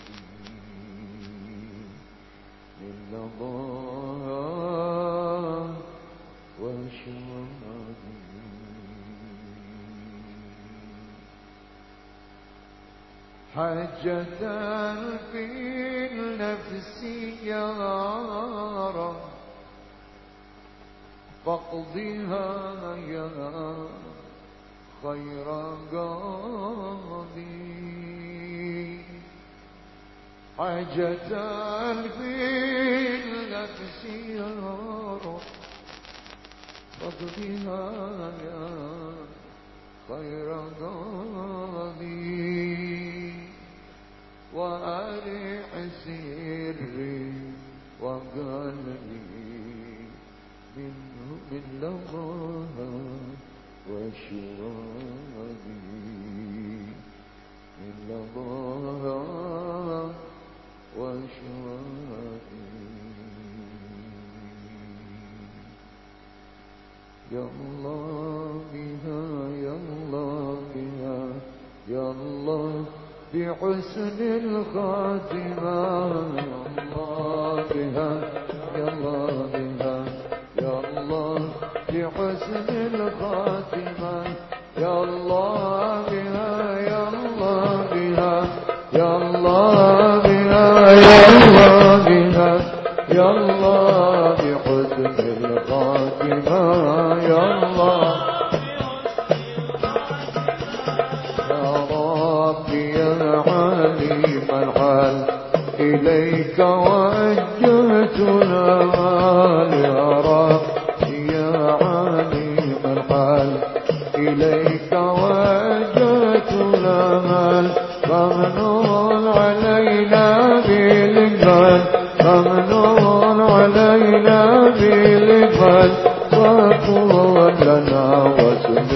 وشرابي حجة في النفس يرى فاقضها يا خير قاضي. في النفس يرى. فاقضها يا خير قاضي وأرح سري وقلبي منه من لظاها وشرابي. من وشرابي يا الله بها يا بها يا بحسن الخاتمة. يا الله بها يا الله بها يا الله بحسن الخاتمة. يا الله بها يا الله بها يا الله يا الله بها يا الله بحسن الخاتمة يا الله. يا ربي يا عليم الحال إليك وجهت الأمال يا ربي يا عليم الحال إليك وجهت الأمال فمنون ممنون علينا بلبان وقوة لنا واسم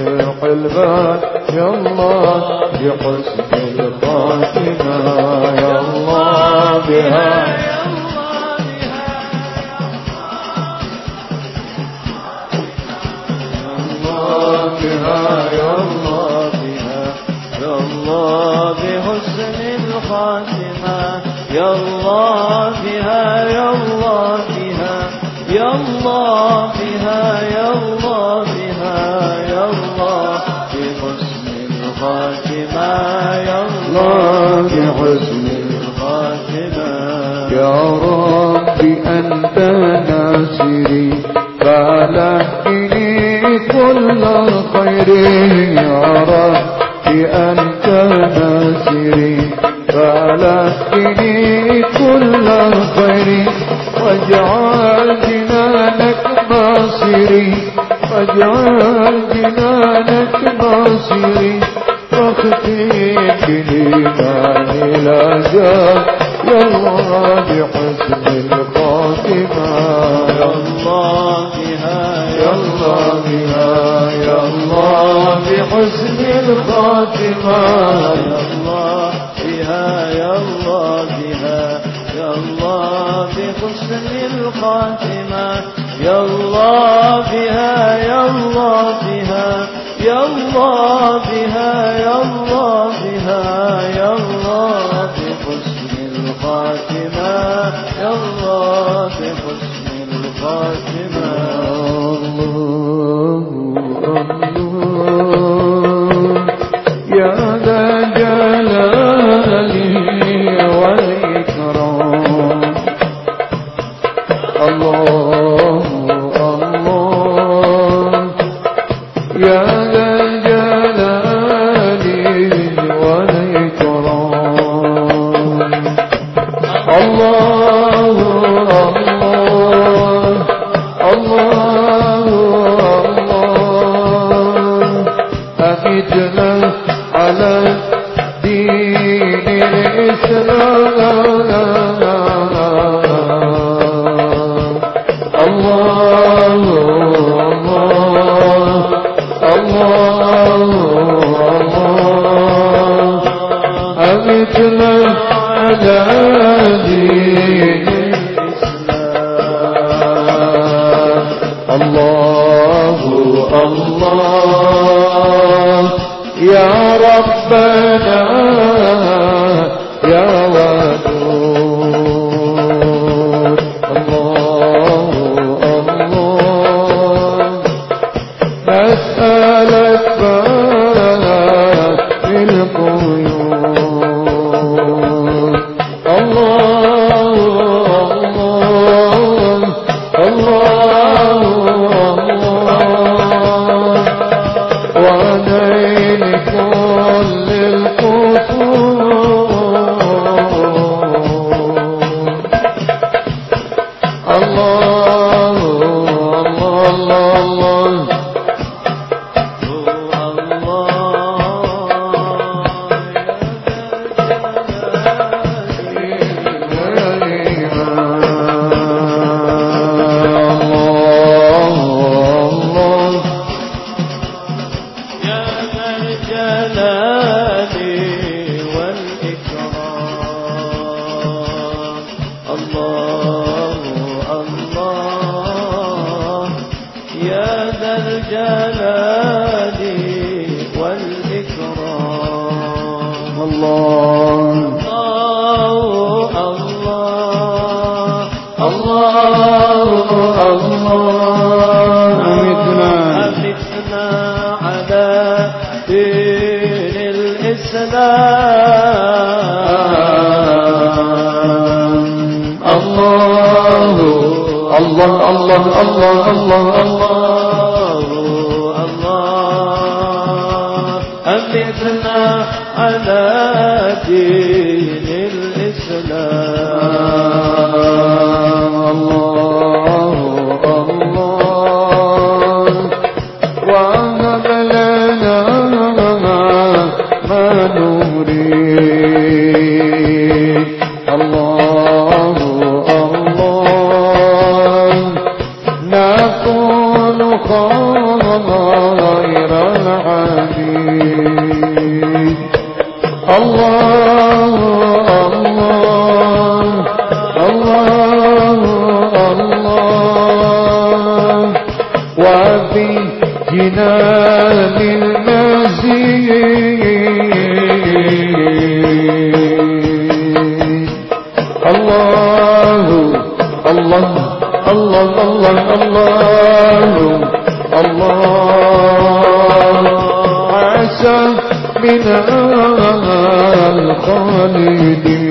البال. يا الله بحسن الخاتمة يا الله بها ಮಗನ خير العبيد الله الله. من الخالدين.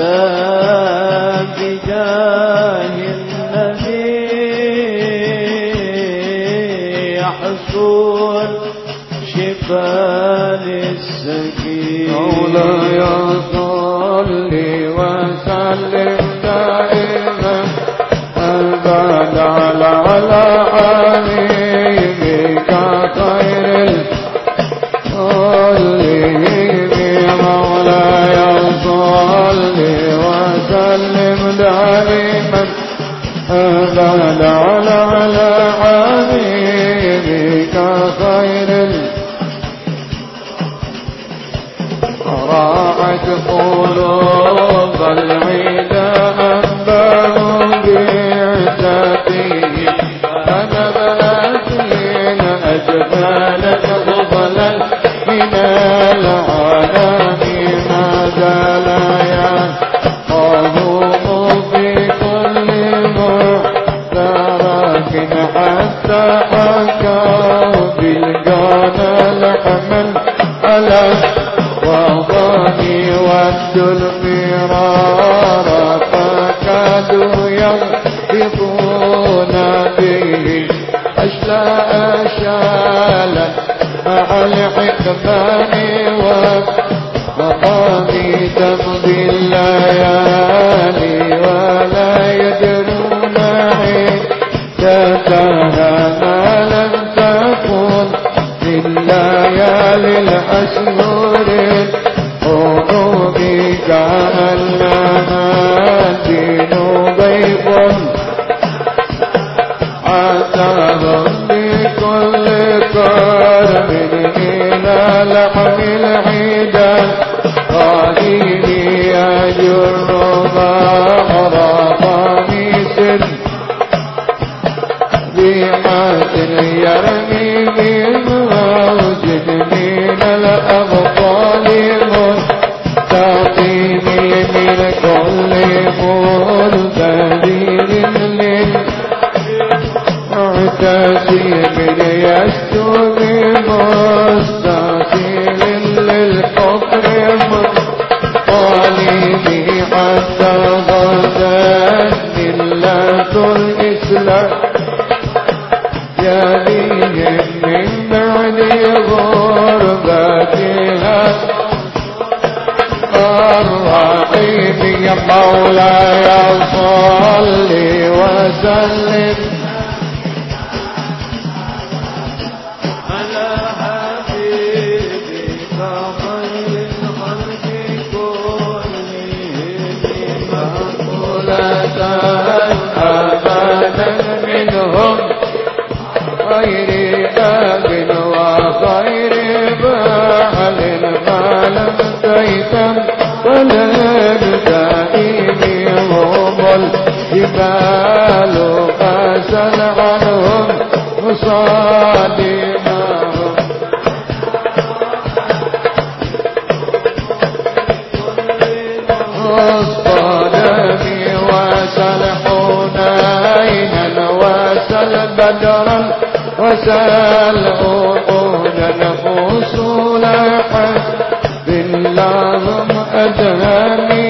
Amen. خلق العيدان. مولاي صل وسلم. على حبيبك خير الخلق كلهم. مقولة أبدا منهم. خير وخير ما لم تيتم. قالوا فاسل عنهم مصادمهم مصطدمي وسل حنينا وسل بدرا وسل أقودا فصلحا باللهم أدهمي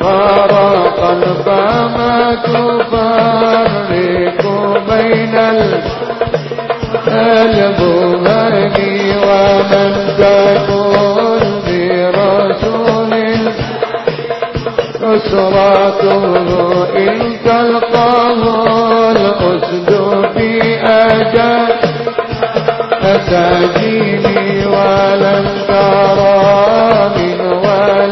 فارق الفم تفرق بين البهج ومن تكون برسول أسرته إن تلقاه الأسد في أجل أساجيني ولن ترى من ولي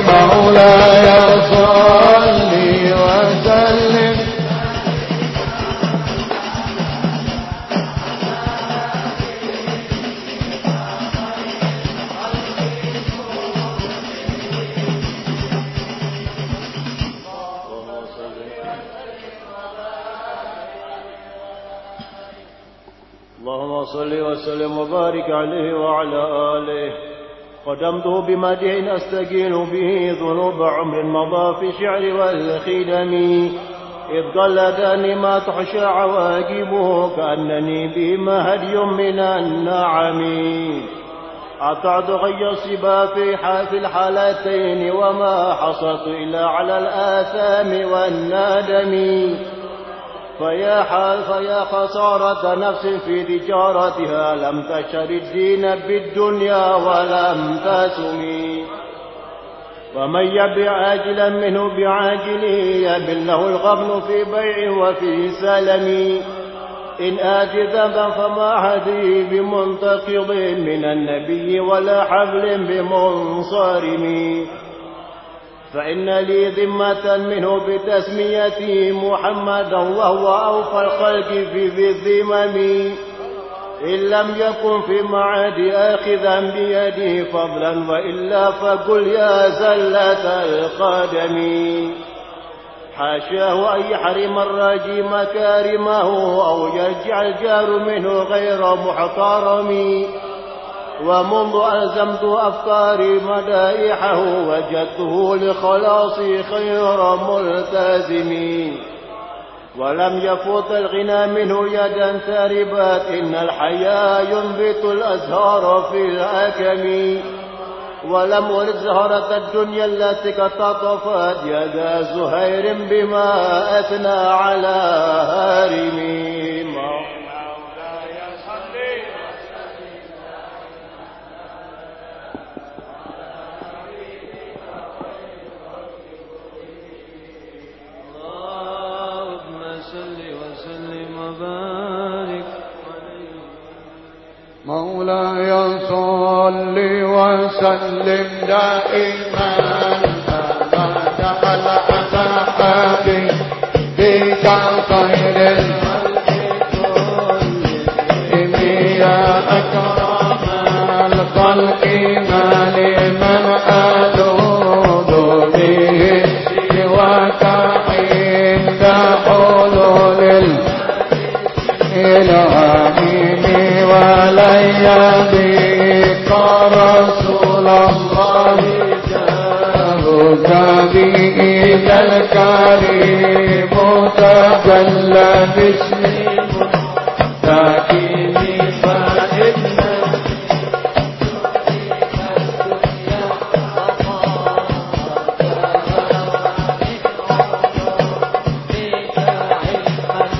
أمته قدمته بمدح أستقيل به ذنوب عمر مضى في الشعر والخدم. إذ قلدني ما تحشى عواقبه كأنني بما هدي من النعم. أطعت غي الصبا في في الحالتين وما حصلت إلا على الآثام والندم. فيا فيا خسارة نفس في تجارتها لم تشر الدين بالدنيا ولم تسمي. ومن يبع آجلا منه بعاجله يبل له الغبن في بيع وفي سلم إن آت ذنبا فما حدي بمنتقض من النبي ولا حبل بمنصرم. فإن لي ذمة منه بتسميتي محمدا وهو أوفى الخلق في ذي الذمم. إن لم يكن في معاد آخذا بيدي فضلا وإلا فقل يا زلة القدم. حاشاه أن يحرم الراجي مكارمه أو يرجع الجار منه غير محترم. ومنذ ألزمت أفكاري مدائحه وجدته لخلاصي خير ملتزم. ولم يفوت الغنى منه يدا تربات إن الحياة ينبت الأزهار في الأكم. ولم أرد زهرة الدنيا التي كتطفت يدا زهير بما أثنى على هارمي مولاي صل وسلم دائما ابدا على حبيبك خير الخلق يا أكرم الخلق ما لمن ألوذ به سواك عند حلول الالهام علي بك رسول الله جاءك به الكريم تجلى باسمه تاكيني فإن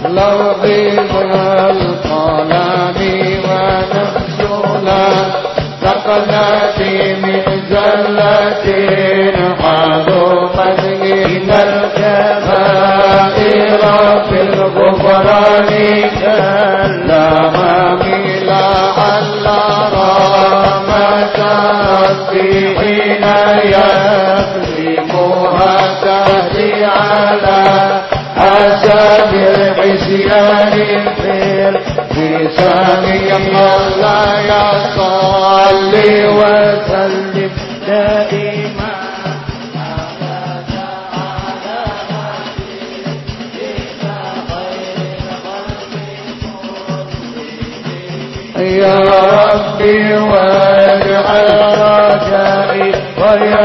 لو غير تقناتي من زلة عظمت من الكبائر في الغفران كلما لعل رحمة ربي حين يقسمها تهدي على حسب العصيان في الحساب الله وسلم دائما يا ربي واجعل رجائي غير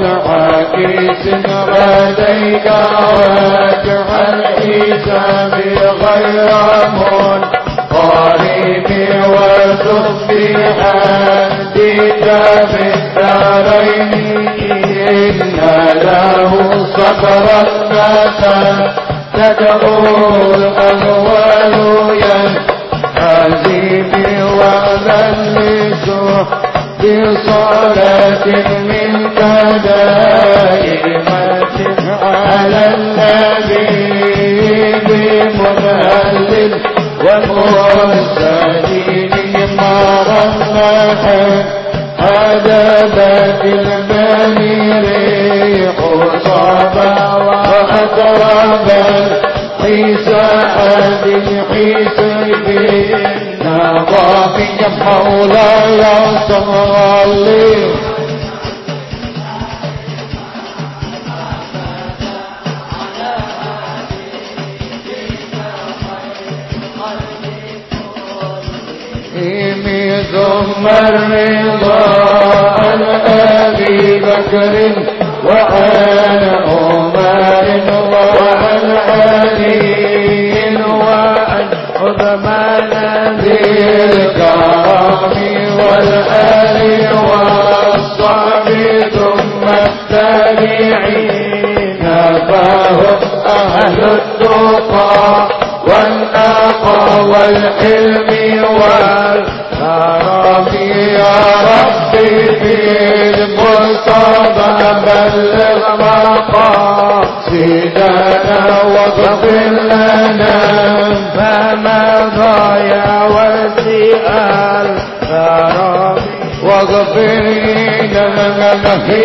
منعكس لديك واجعل حسابي غير منقلب في الدارين إن له صبرا متى تدعو الأموال ينهزم وذلس بصلاة منك دائمة على النبي بمنهل ومرسلين مرمحا أدبت المنير حصابا وأقربا حساب حساب نظام مولاي صلي ثم الرضا عن أبي بكر وعن عمر وعن علي وعن عثمان ذي الكرم والآل والصحب ثم التابعين فهم أهل التقى والنقى والحلم والكرم يا ربي في المصطفى بلغ مقاصدنا واغفر لنا. فما ضايا وسيئ الكرم واغفر لنا في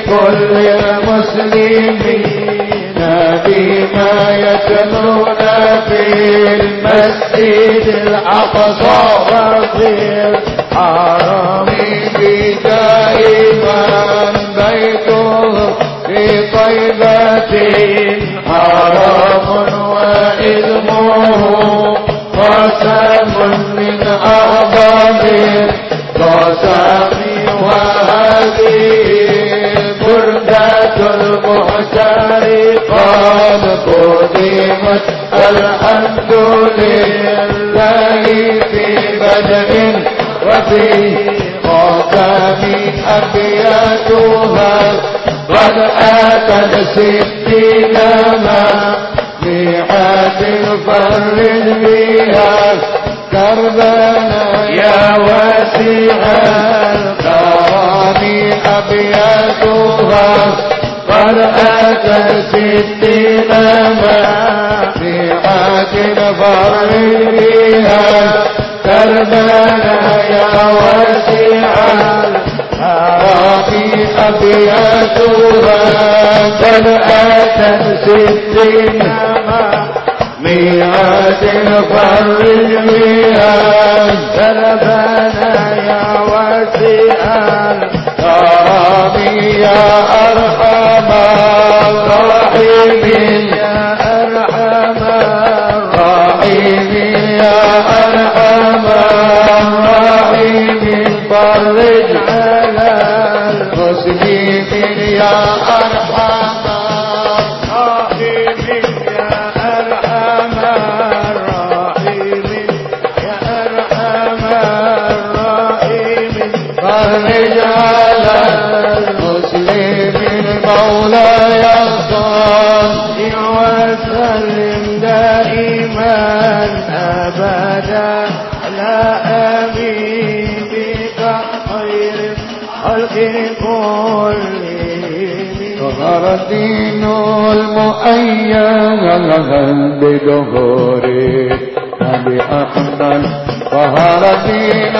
كل المسلمين. بما يتلون في المسجد الأقصى. وفي الحرم بدائما بيته في طيبة حرام وإذمه قسم من أعظم القسم وهذه بردة المحتار قد قدمت الحمد لله في بدء وفي خاتم أبياتها قد آتت ستين ما ميعاد فرد بها كربنا يا واسع الكرم أبياتها قد أتى ستين ما ميعاد فرد بها كربنا يا واسع قد أتى ستين ما ميعاد فرج بها سلبنا يا واسع الكرم يا أرحم الراحمين. يا أرحم الراحمين. يا فرج على المسلمين يا أرحم الراحمين يا الدين المؤيد بظهوره. أبي أحمد ظهر دين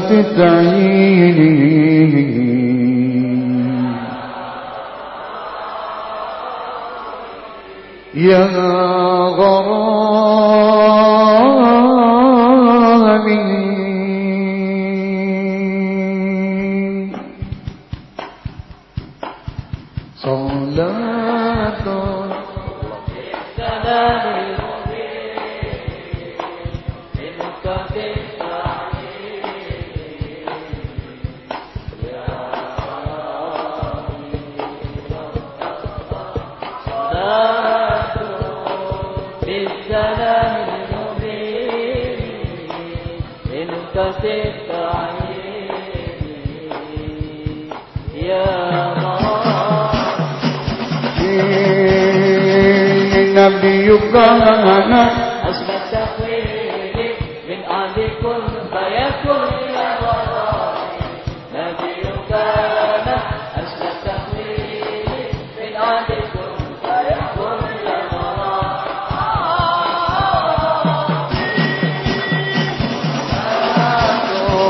بصيغة يا نبيك أنا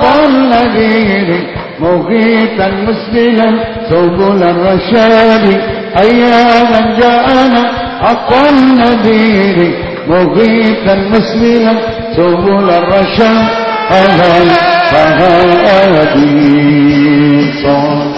عطى النذير مغيثا مسلما سبل الرشاد أياما جاءنا عطى النذير مغيثا مسلما سبل الرشاد أهل فهادي صار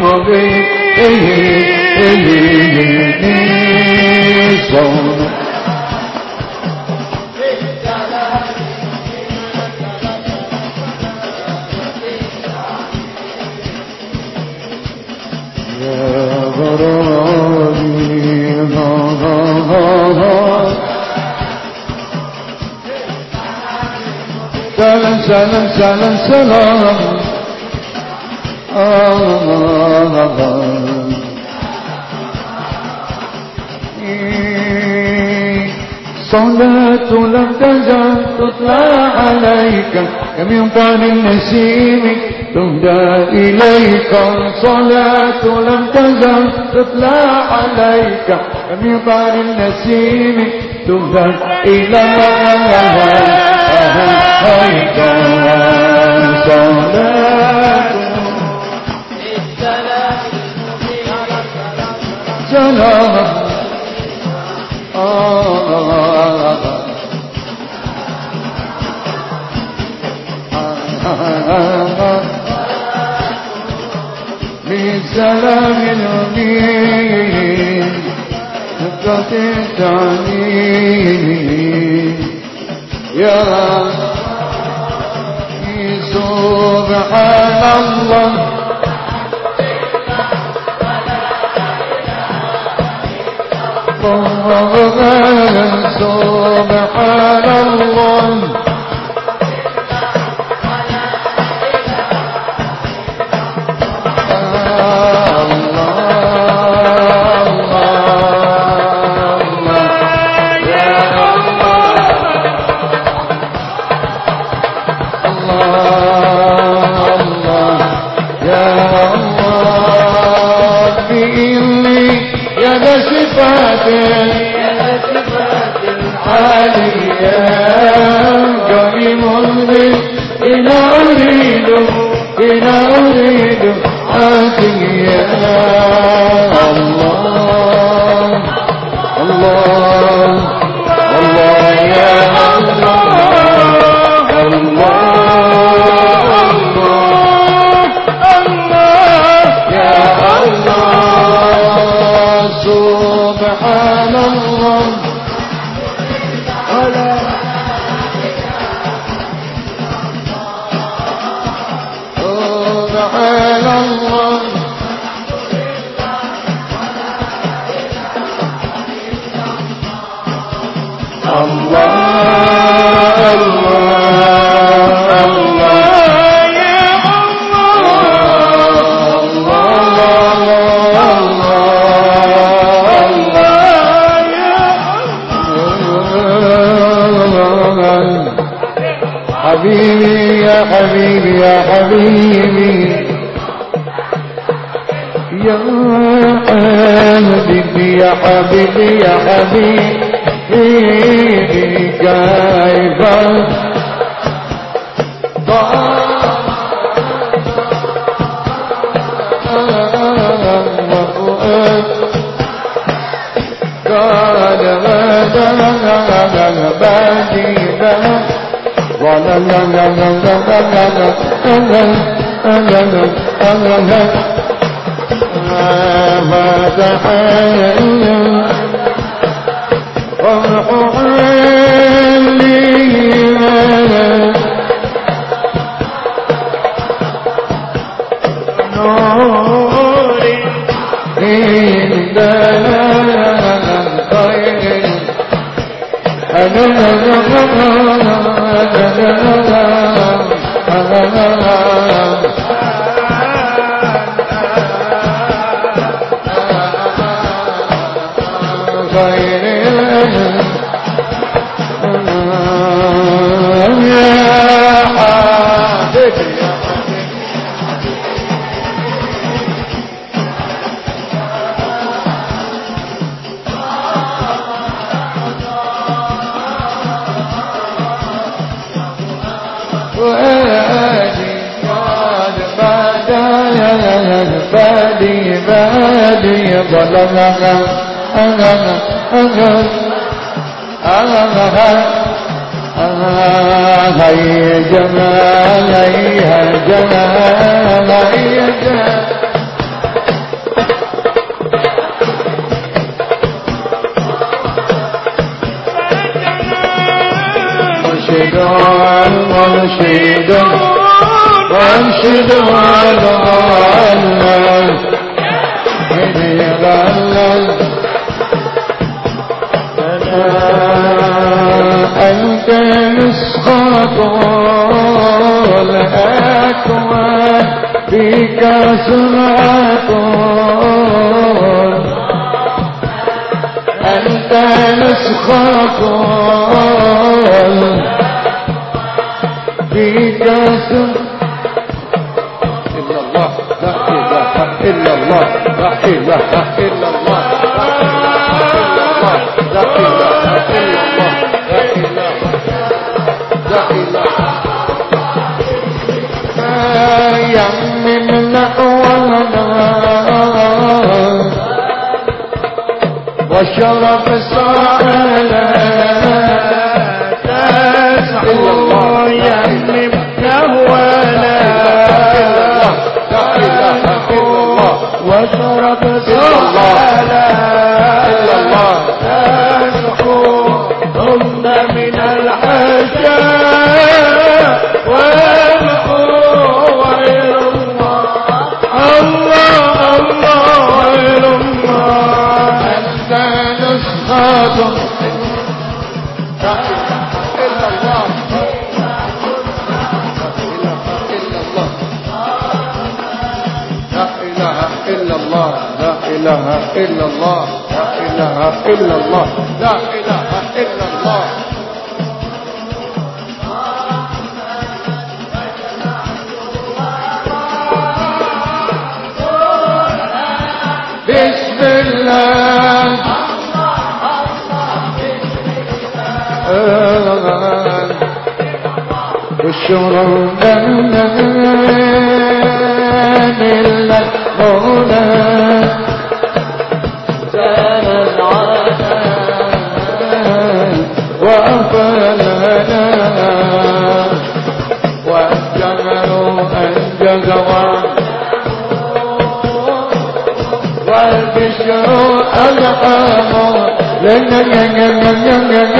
போவே சோன Salam, salam, salam, salam. عليك كم يمطر النسيم؟ تهدى إليك صلاة لم تزل تطلع عليك. كم يمطر النسيم؟ تهدى إليك صلاة. سلام. التعليم يا سبحان الله.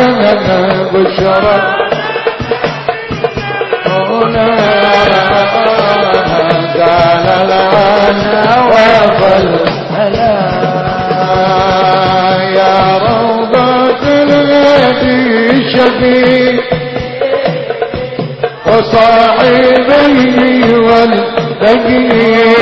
أمر بشرى قال لنا وفل يا روضة الغدي شفيع وصاحبيه والبقيع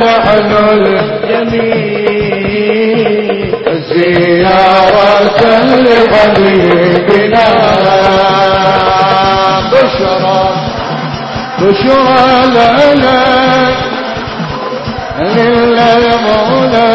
نحن الجميع زيارة لحبيبنا بشرى بشرى لنا. للمولى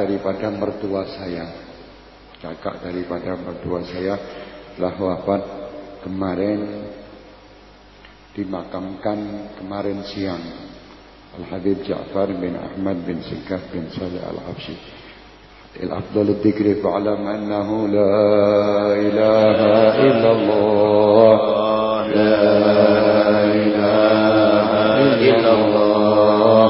daripada mertua saya kakak daripada mertua saya telah wafat kemarin dimakamkan kemarin siang Al-Habib Ja'far bin Ahmad bin Sikaf bin Salih Al-Habsyi الأفضل الذكر فاعلم أنه لا إله إلا الله لا إله إلا الله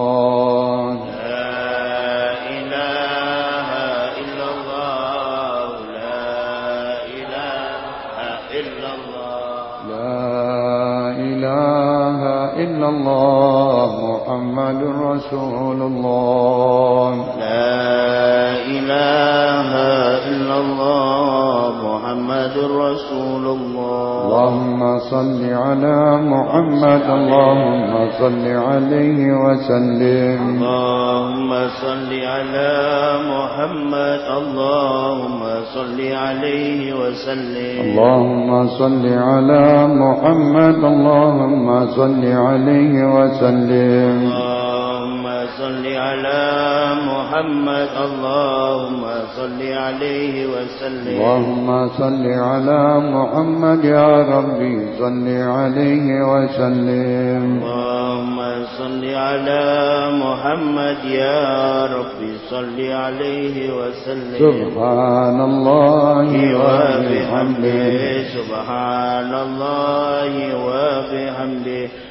اللهم صل على محمد اللهم صل عليه وسلم. اللهم صل على محمد اللهم صل عليه وسلم. اللهم صل على محمد اللهم صل عليه وسلم. اللهم صل على محمد اللهم صل عليه وسلم. اللهم صل على محمد يا ربي صل عليه وسلم. اللهم صل على محمد يا ربي صل عليه وسلم. سبحان الله وبحمده. سبحان الله وبحمده.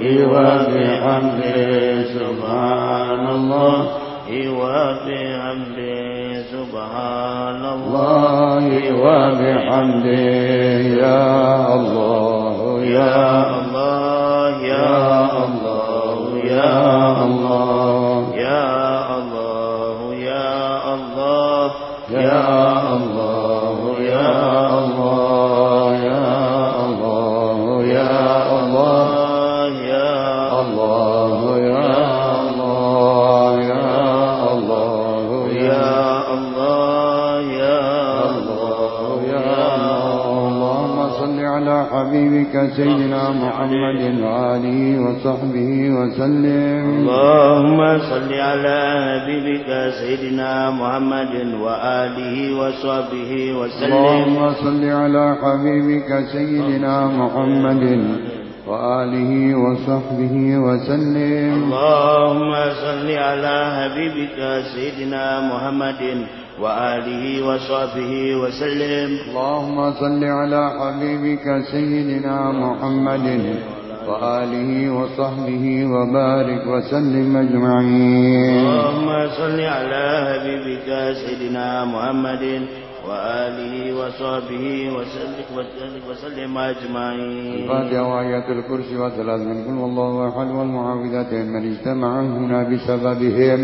وبحمده سبحان الله وبحمده سبحان الله وبحمده يا الله يا الله يا الله يا الله يا الله يا الله يا سيدنا محمد وآله وصحبه وسلم. اللهم صل على حبيبك سيدنا محمد وآله وصحبه وسلم. اللهم صل على حبيبك سيدنا محمد وآله وصحبه وسلم. اللهم صل على حبيبك سيدنا محمد وآله وصحبه وسلم. اللهم صل على حبيبك سيدنا محمد وآله وصحبه وبارك وسلم أجمعين. اللهم صل على حبيبك سيدنا محمد وآله وصحبه وسلم وسلم أجمعين. الفاتحة وآيات الكرسي وثلاث من كل والله أحد والمعاوذتين من اجتمع هنا بسببهم.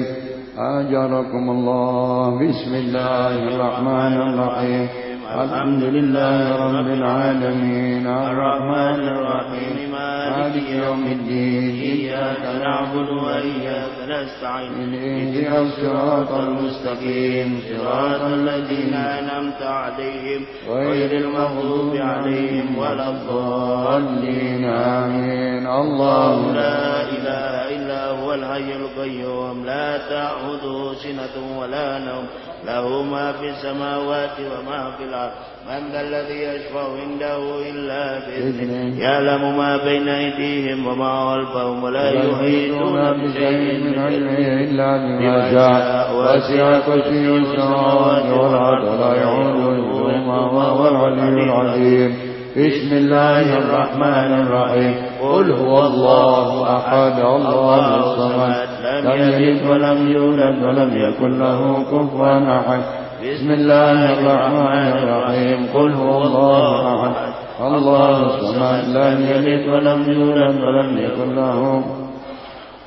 أجركم الله. بسم الله الرحمن الرحيم. الحمد لله رب العالمين الرحمن الرحيم مالك يوم الدين إياك نعبد وإياك نستعين اهدنا الصراط المستقيم صراط الذين أنعمت عليهم غير المغضوب عليهم ولا الضالين آمين. الله لا إله إلا هو الحي القيوم لا تأخذه سنة ولا نوم له ما في السماوات وما في الأرض من ذا الذي يشفع عنده إلا بإذنه. يعلم ما بين أيديهم وما خلفهم ولا يحيطون بشيء من علمه إلا بما شاء. وسع كرسي السماوات والأرض ولا يعود حفظهما وهو العلي العظيم. بسم الله الرحمن الرحيم. قل هو الله أحد. الله الصمد. لم يلد ولم يولد ولم يكن له كفوا أحد. بسم الله الرحمن الرحيم. قل هو الله أحد. الله الصمد لم يلد ولم يولد ولم يكن له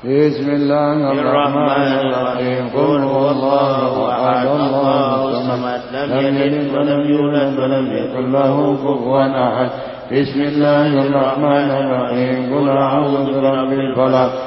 بسم الله الرحمن الرحيم. قل هو الله أحد. الله الصمد لم يلد ولم يولد ولم يكن له كفوا أحد. بسم الله الرحمن الرحيم. قل أعوذ برب الفلق.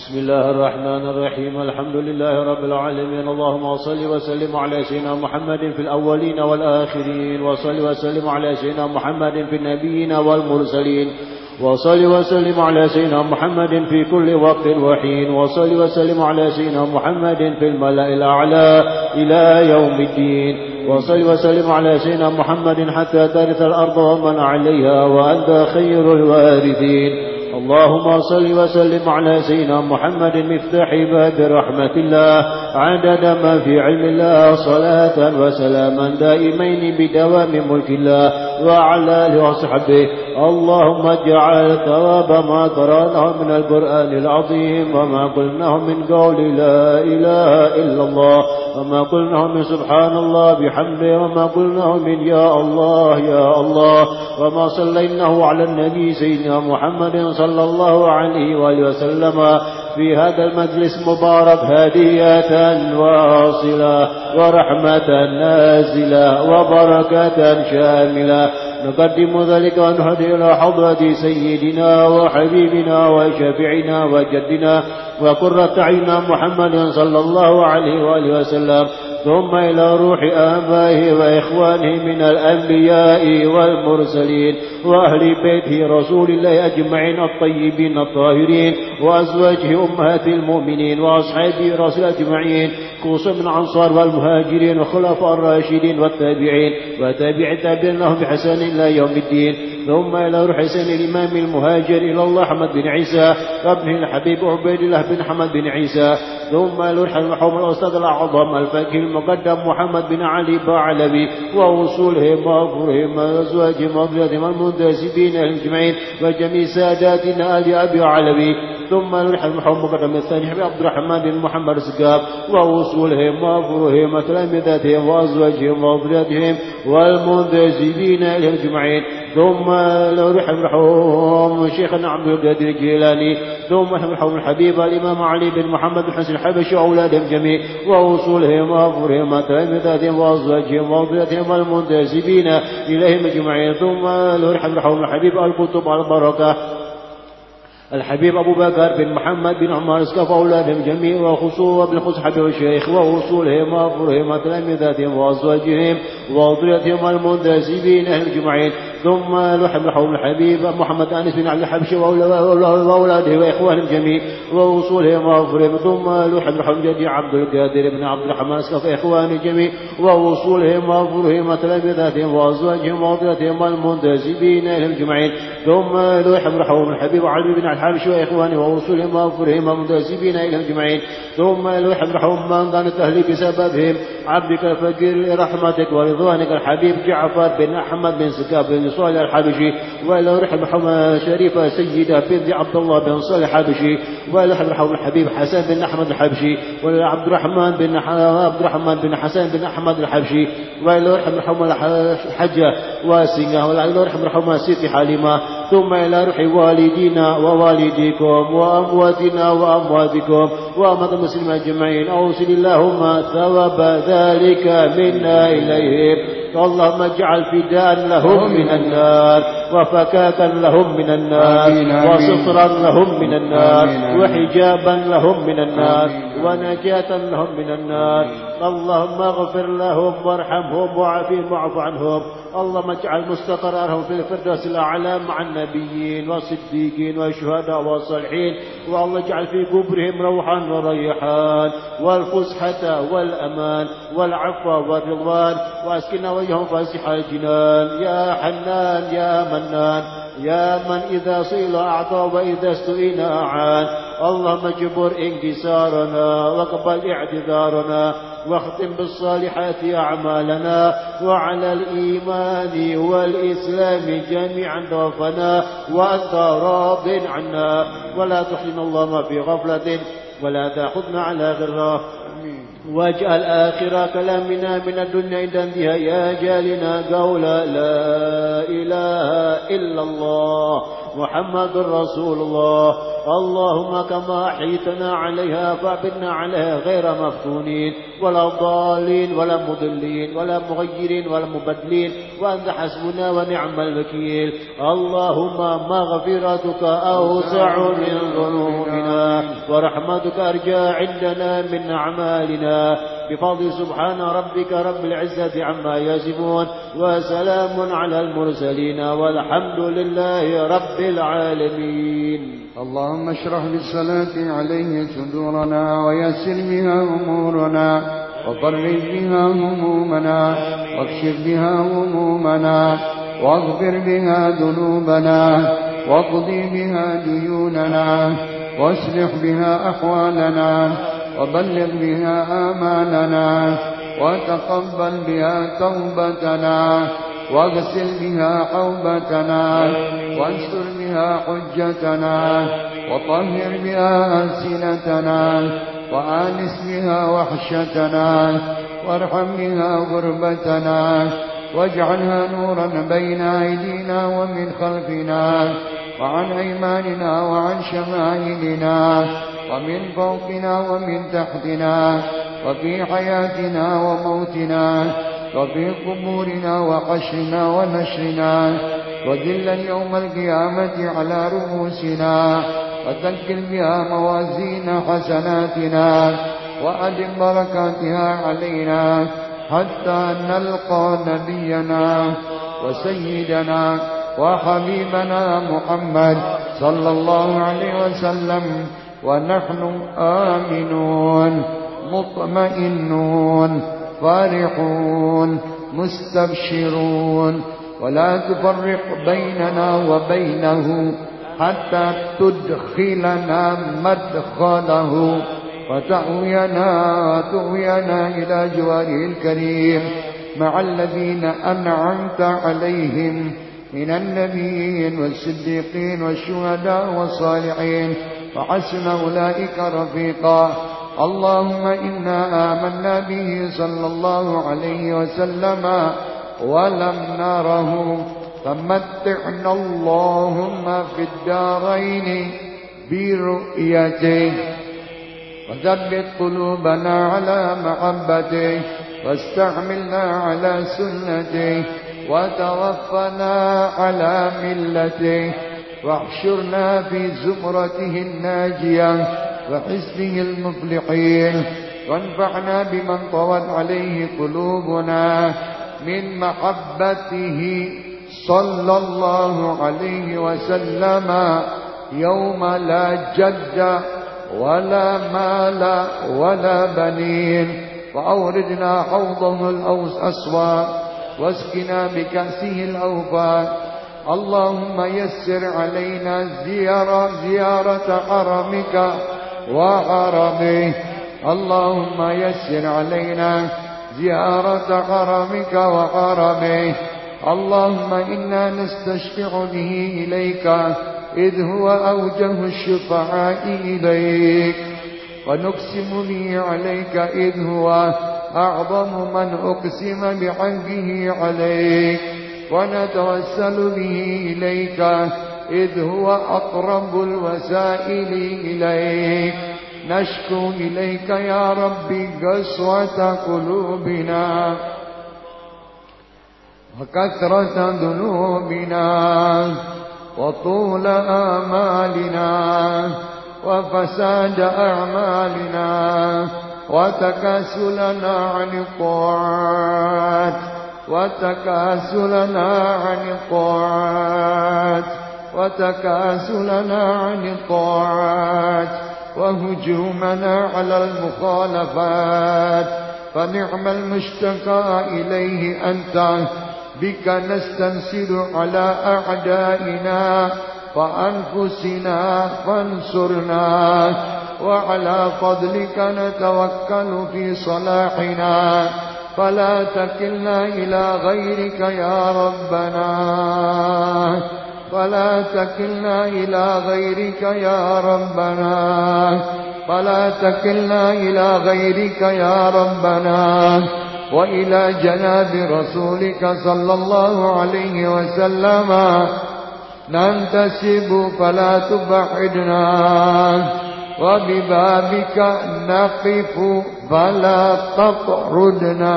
بسم الله الرحمن الرحيم. الحمد لله رب العالمين. اللهم صل وسلم على سيدنا محمد في الأولين والآخرين وصل وسلم على سيدنا محمد في النبيين والمرسلين وصل وسلم على سيدنا محمد في كل وقت وحين وصل وسلم على سيدنا محمد في الملأ الأعلى إلى يوم الدين وصل وسلم على سيدنا محمد حتى ترث الأرض ومن عليها وأنت خير الوارثين. اللهم صل وسلم على سيدنا محمد مفتاح باب رحمة الله. عدد ما في علم الله صلاة وسلاما دائمين بدوام ملك الله. وعلى آله وصحبه اللهم اجعل ثواب ما قرأناه من القرآن العظيم وما قلناه من قول لا إله إلا الله وما قلناه من سبحان الله بحمده وما قلناه من يا الله يا الله وما صليناه على النبي سيدنا محمد صلى الله عليه وآله وسلم في هذا المجلس مبارك هدية واصلة ورحمة نازلة وبركة شاملة نقدم ذلك ونهدي إلى حضرة سيدنا وحبيبنا وشفيعنا وجدنا وقرة عينا محمد صلى الله عليه وآله وسلم ثم إلى روح آبائه وإخوانه من الأنبياء والمرسلين وأهل بيته رسول الله أجمعين الطيبين الطاهرين وأزواجه أمهات المؤمنين وأصحابه رسول أجمعين خصوصا من الأنصار والمهاجرين وخلفاء الراشدين والتابعين وتابع التابعين لهم بحسن إلى يوم الدين. ثم إلى روح حسين الإمام المهاجر إلى الله أحمد بن عيسى وابنه الحبيب عبيد الله بن حمد بن عيسى. ثم إلى روح المرحوم الأستاذ الأعظم الفقيه المقدم محمد بن علي بعلبي ووصولهم وأفرهم وأزواجهم وأولادهم المنتسبين أجمعين وجميع ساداتنا آل أبي علوي. ثم المرحوم مقدم الثاني حبيب عبد الرحمن بن محمد السقاف ووصولهم وأفرهم وتلامذتهم وأزواجهم وأولادهم والمنتسبين إليهم أجمعين. ثم رحم رحوم شيخنا عبد القادر الجيلاني. ثم رحم رحوم الحبيب الإمام علي بن محمد بن حسن الحبشي وأولادهم جميع ووصولهم وأفرهم وتلامذتهم وأزواجهم وأولادهم والمنتسبين إليهم أجمعين. ثم رحم رحوم الحبيب الكتب البركة. الحبيب أبو بكر بن محمد بن عمر اسكف أولادهم جميع وخصوصا بالخصحة والشيخ ووصولهم وأفرهم وتلامذتهم وأزواجهم وأضريتهم المنتسبين أجمعين ثم لحم لحوم الحبيب محمد أنس بن عبد الحبشي وأولاده وإخوانهم جميع ووصولهم وأفرهم ثم لحم لحوم جدي عبد القادر بن عبد الرحمن اسكف إخوانه جميع ووصولهم وأفرهم وتلامذتهم وأزواجهم وأضريتهم المنتسبين أجمعين ثم لحم لحوم الحبيب علي بن الحبش وإخوانه ووصولهم وأفرهم ومنتسبين إليهم أجمعين ثم لحوم من كانت أهلي بسببهم عبدك الفقير لرحمتك ورضوانك الحبيب جعفر بن أحمد بن سكاب بن صالح الحبشي. وإلى رحم حما شريفة سيدة بنت عبد الله بن صالح الحبشي. وإلى رحم الحبيب حسن بن أحمد الحبشي. وإلى عبد الرحمن بن عبد الرحمن بن حسن بن أحمد الحبشي. وإلى رحم الحجة واسنة وإلى رحم سيتي حليمة. ثم إلى روح والدينا ووالديكم وأمواتنا وأمواتكم وأمة المسلمين أجمعين. أوصل اللهم ثواب ذلك منا إليهم. اللهم اجعل فداء لهم من النار وفكاكا لهم من النار وسترا لهم من النار وحجابا لهم من النار. ونجاة لهم من النار. اللهم اغفر لهم وارحمهم وعافهم واعف عنهم. اللهم اجعل مستقرارهم في الفردوس الأعلى مع النبيين والصديقين والشهداء والصالحين. والله اجعل في قبرهم روحا وريحان والفسحة والأمان والعفو والرضوان واسكنا وجههم فاسح الجنان. يا حنان يا منان يا من إذا صيل أعطى وإذا استئين أعان. اللهم اجبر انكسارنا واقبل اعتذارنا واختم بالصالحات أعمالنا وعلى الإيمان والإسلام جميعا توفنا وأنت راض عنا. ولا تحرمنا اللهم في غفلة ولا تأخذنا على غرة. واجعل آخر كلامنا من الدنيا عند انتهاء أجالنا قول لا إله إلا الله. محمد رسول الله. اللهم كما أحيتنا عليها فأبدنا عليها غير مفتونين ولا ضالين ولا مضلين ولا مغيرين ولا مبدلين. وأنت حسبنا ونعم الوكيل. اللهم مغفرتك أوسع من ذنوبنا ورحمتك أرجى عندنا من أعمالنا. بفضل سبحان ربك رب العزة عما يصفون وسلام على المرسلين والحمد لله رب العالمين. اللهم اشرح بالصلاة عليه صدورنا ويسر بها أمورنا وفرج بها همومنا واكشف بها همومنا واغفر بها ذنوبنا واقضي بها ديوننا واصلح بها أحوالنا. وبلغ بها آمالنا وتقبل بها توبتنا واغسل بها حوبتنا وانشر بها حجتنا وطهر بها ألسنتنا وآنس بها وحشتنا وارحم بها غربتنا واجعلها نورا بين أيدينا ومن خلفنا وعن أيماننا وعن شمائلنا ومن فوقنا ومن تحتنا وفي حياتنا وموتنا وفي قبورنا وحشرنا ونشرنا وذلا يوم القيامة على رؤوسنا وتكل بها موازين حسناتنا وأدم بركاتها علينا حتى نلقى نبينا وسيدنا وحبيبنا محمد صلى الله عليه وسلم. ونحن آمنون مطمئنون فارحون مستبشرون. ولا تفرق بيننا وبينه حتى تدخلنا مدخله. وتأوينا تؤوينا إلى جواره الكريم. مع الذين أنعمت عليهم من النبيين والصديقين والشهداء والصالحين. وحسن أولئك رفيقا. اللهم إنا آمنا به صلى الله عليه وسلم ولم نره. فمتعنا اللهم في الدارين برؤيته. وثبت قلوبنا على محبته. واستعملنا على سنته. وتوفنا على ملته. واحشرنا في زمرته الناجية وحزبه المفلحين. وانفعنا بمن طوت عليه قلوبنا من محبته صلى الله عليه وسلم. يوم لا جد ولا مال ولا بنين. وأوردنا حوضه الأوس أسوى. واسقنا بكأسه الأوفى. اللهم يسر علينا زيارة, زيارة حرمك وحرمه. اللهم يسر علينا زيارة حرمك وحرمه. اللهم إنا نستشفع به إليك إذ هو أوجه الشفعاء إليك. ونقسم به عليك إذ هو أعظم من أقسم بحقه عليك. ونتوسل به إليك إذ هو أقرب الوسائل إليك. نشكو إليك يا ربي قسوة قلوبنا وكثرة ذنوبنا وطول آمالنا وفساد أعمالنا وتكاسلنا عن الطاعات. وتكاسلنا عن الطاعات وتكاسلنا عن الطاعات وهجومنا على المخالفات. فنعم المشتكى إليه أنت بك نستنسل على أعدائنا فأنفسنا فانصرنا وعلى فضلك نتوكل في صلاحنا. فلا تكلنا إلى غيرك يا ربنا. فلا تكلنا إلى غيرك يا ربنا. فلا تكلنا إلى غيرك يا ربنا. وإلى جناب رسولك صلى الله عليه وسلم. ننتسب فلا تبعدنا. وببابك نقف فلا تطردنا.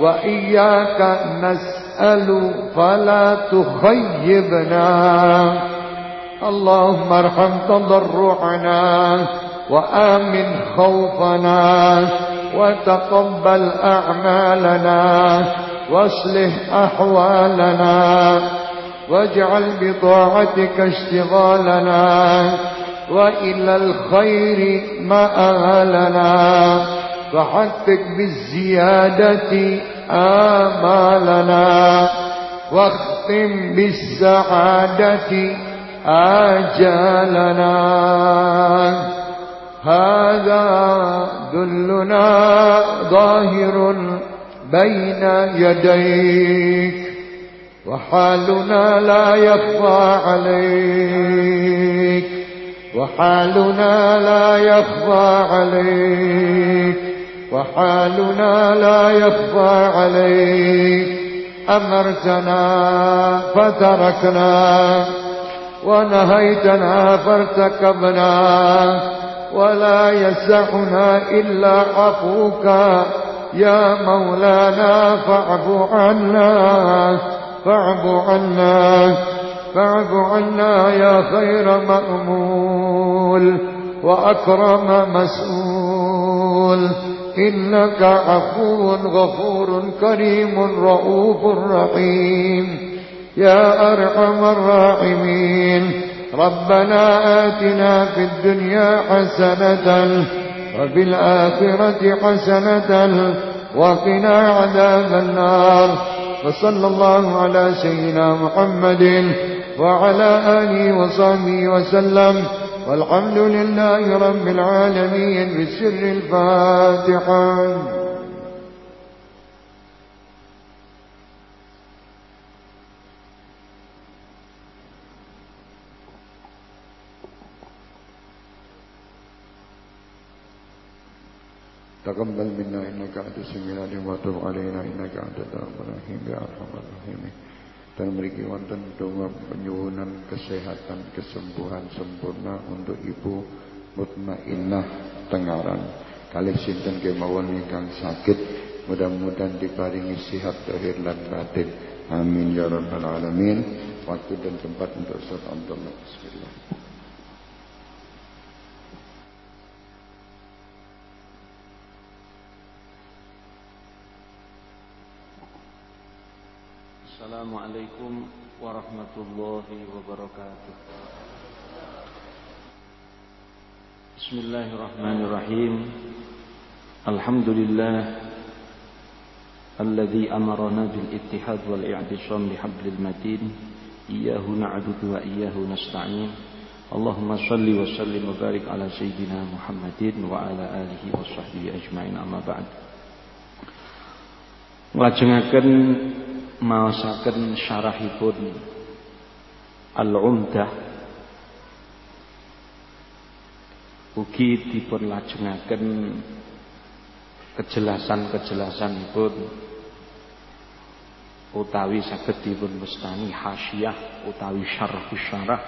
وإياك نسأل فلا تخيبنا. اللهم ارحم تضرعنا وآمن خوفنا وتقبل أعمالنا واصلح أحوالنا واجعل بطاعتك اشتغالنا. وإلى الخير مآلنا فحقق بالزيادة آمالنا. واختم بالسعادة آجالنا. هذا ذلنا ظاهر بين يديك. وحالنا لا يخفى عليك. وحالنا لا يخفى عليك. وحالنا لا يخفى عليك. أمرتنا فتركنا. ونهيتنا فارتكبنا. ولا يسعنا إلا عفوك. يا مولانا فاعف عنا. فاعف عنا. فاعف عنا يا خير مأمول وأكرم مسؤول. إنك عفو غفور كريم رؤوف رحيم. يا أرحم الراحمين. ربنا آتنا في الدنيا حسنة وفي الآخرة حسنة وقنا عذاب النار. وصلى الله على سيدنا محمد وعلى آله وصحبه وسلم. والحمد لله رب العالمين بسر الفاتحة. تقبل منا إنك أنت السميع العليم وتب علينا إنك أنت التواب الرحيم. يا أرحم الراحمين. Dan memiliki wonten donga penyuwunan kesehatan kesembuhan sempurna untuk Ibu Mutmainnah Tengaran. Kali sinten kemawon ingkang sakit mudah-mudahan diparingi sihat lahir dan batin. Amin ya rabbal alamin. Waktu dan tempat untuk Ustaz Abdullah Assalamualaikum warahmatullahi wabarakatuh Bismillahirrahmanirrahim Alhamdulillah Alladhi amarana bil ittihad wal i'tisam bihablil matin Iyahu na'budu wa iyahu nasta'in Allahumma salli wa sallim wa barik ala Sayyidina Muhammadin wa ala alihi wa sahbihi ajma'in amma ba'd Lajengaken maosaken syarahipun Al-Umdah. Ugi dipun lajengaken kejelasan-kejelasanipun utawi saged dipun mestani hasyiah utawi syarah syarah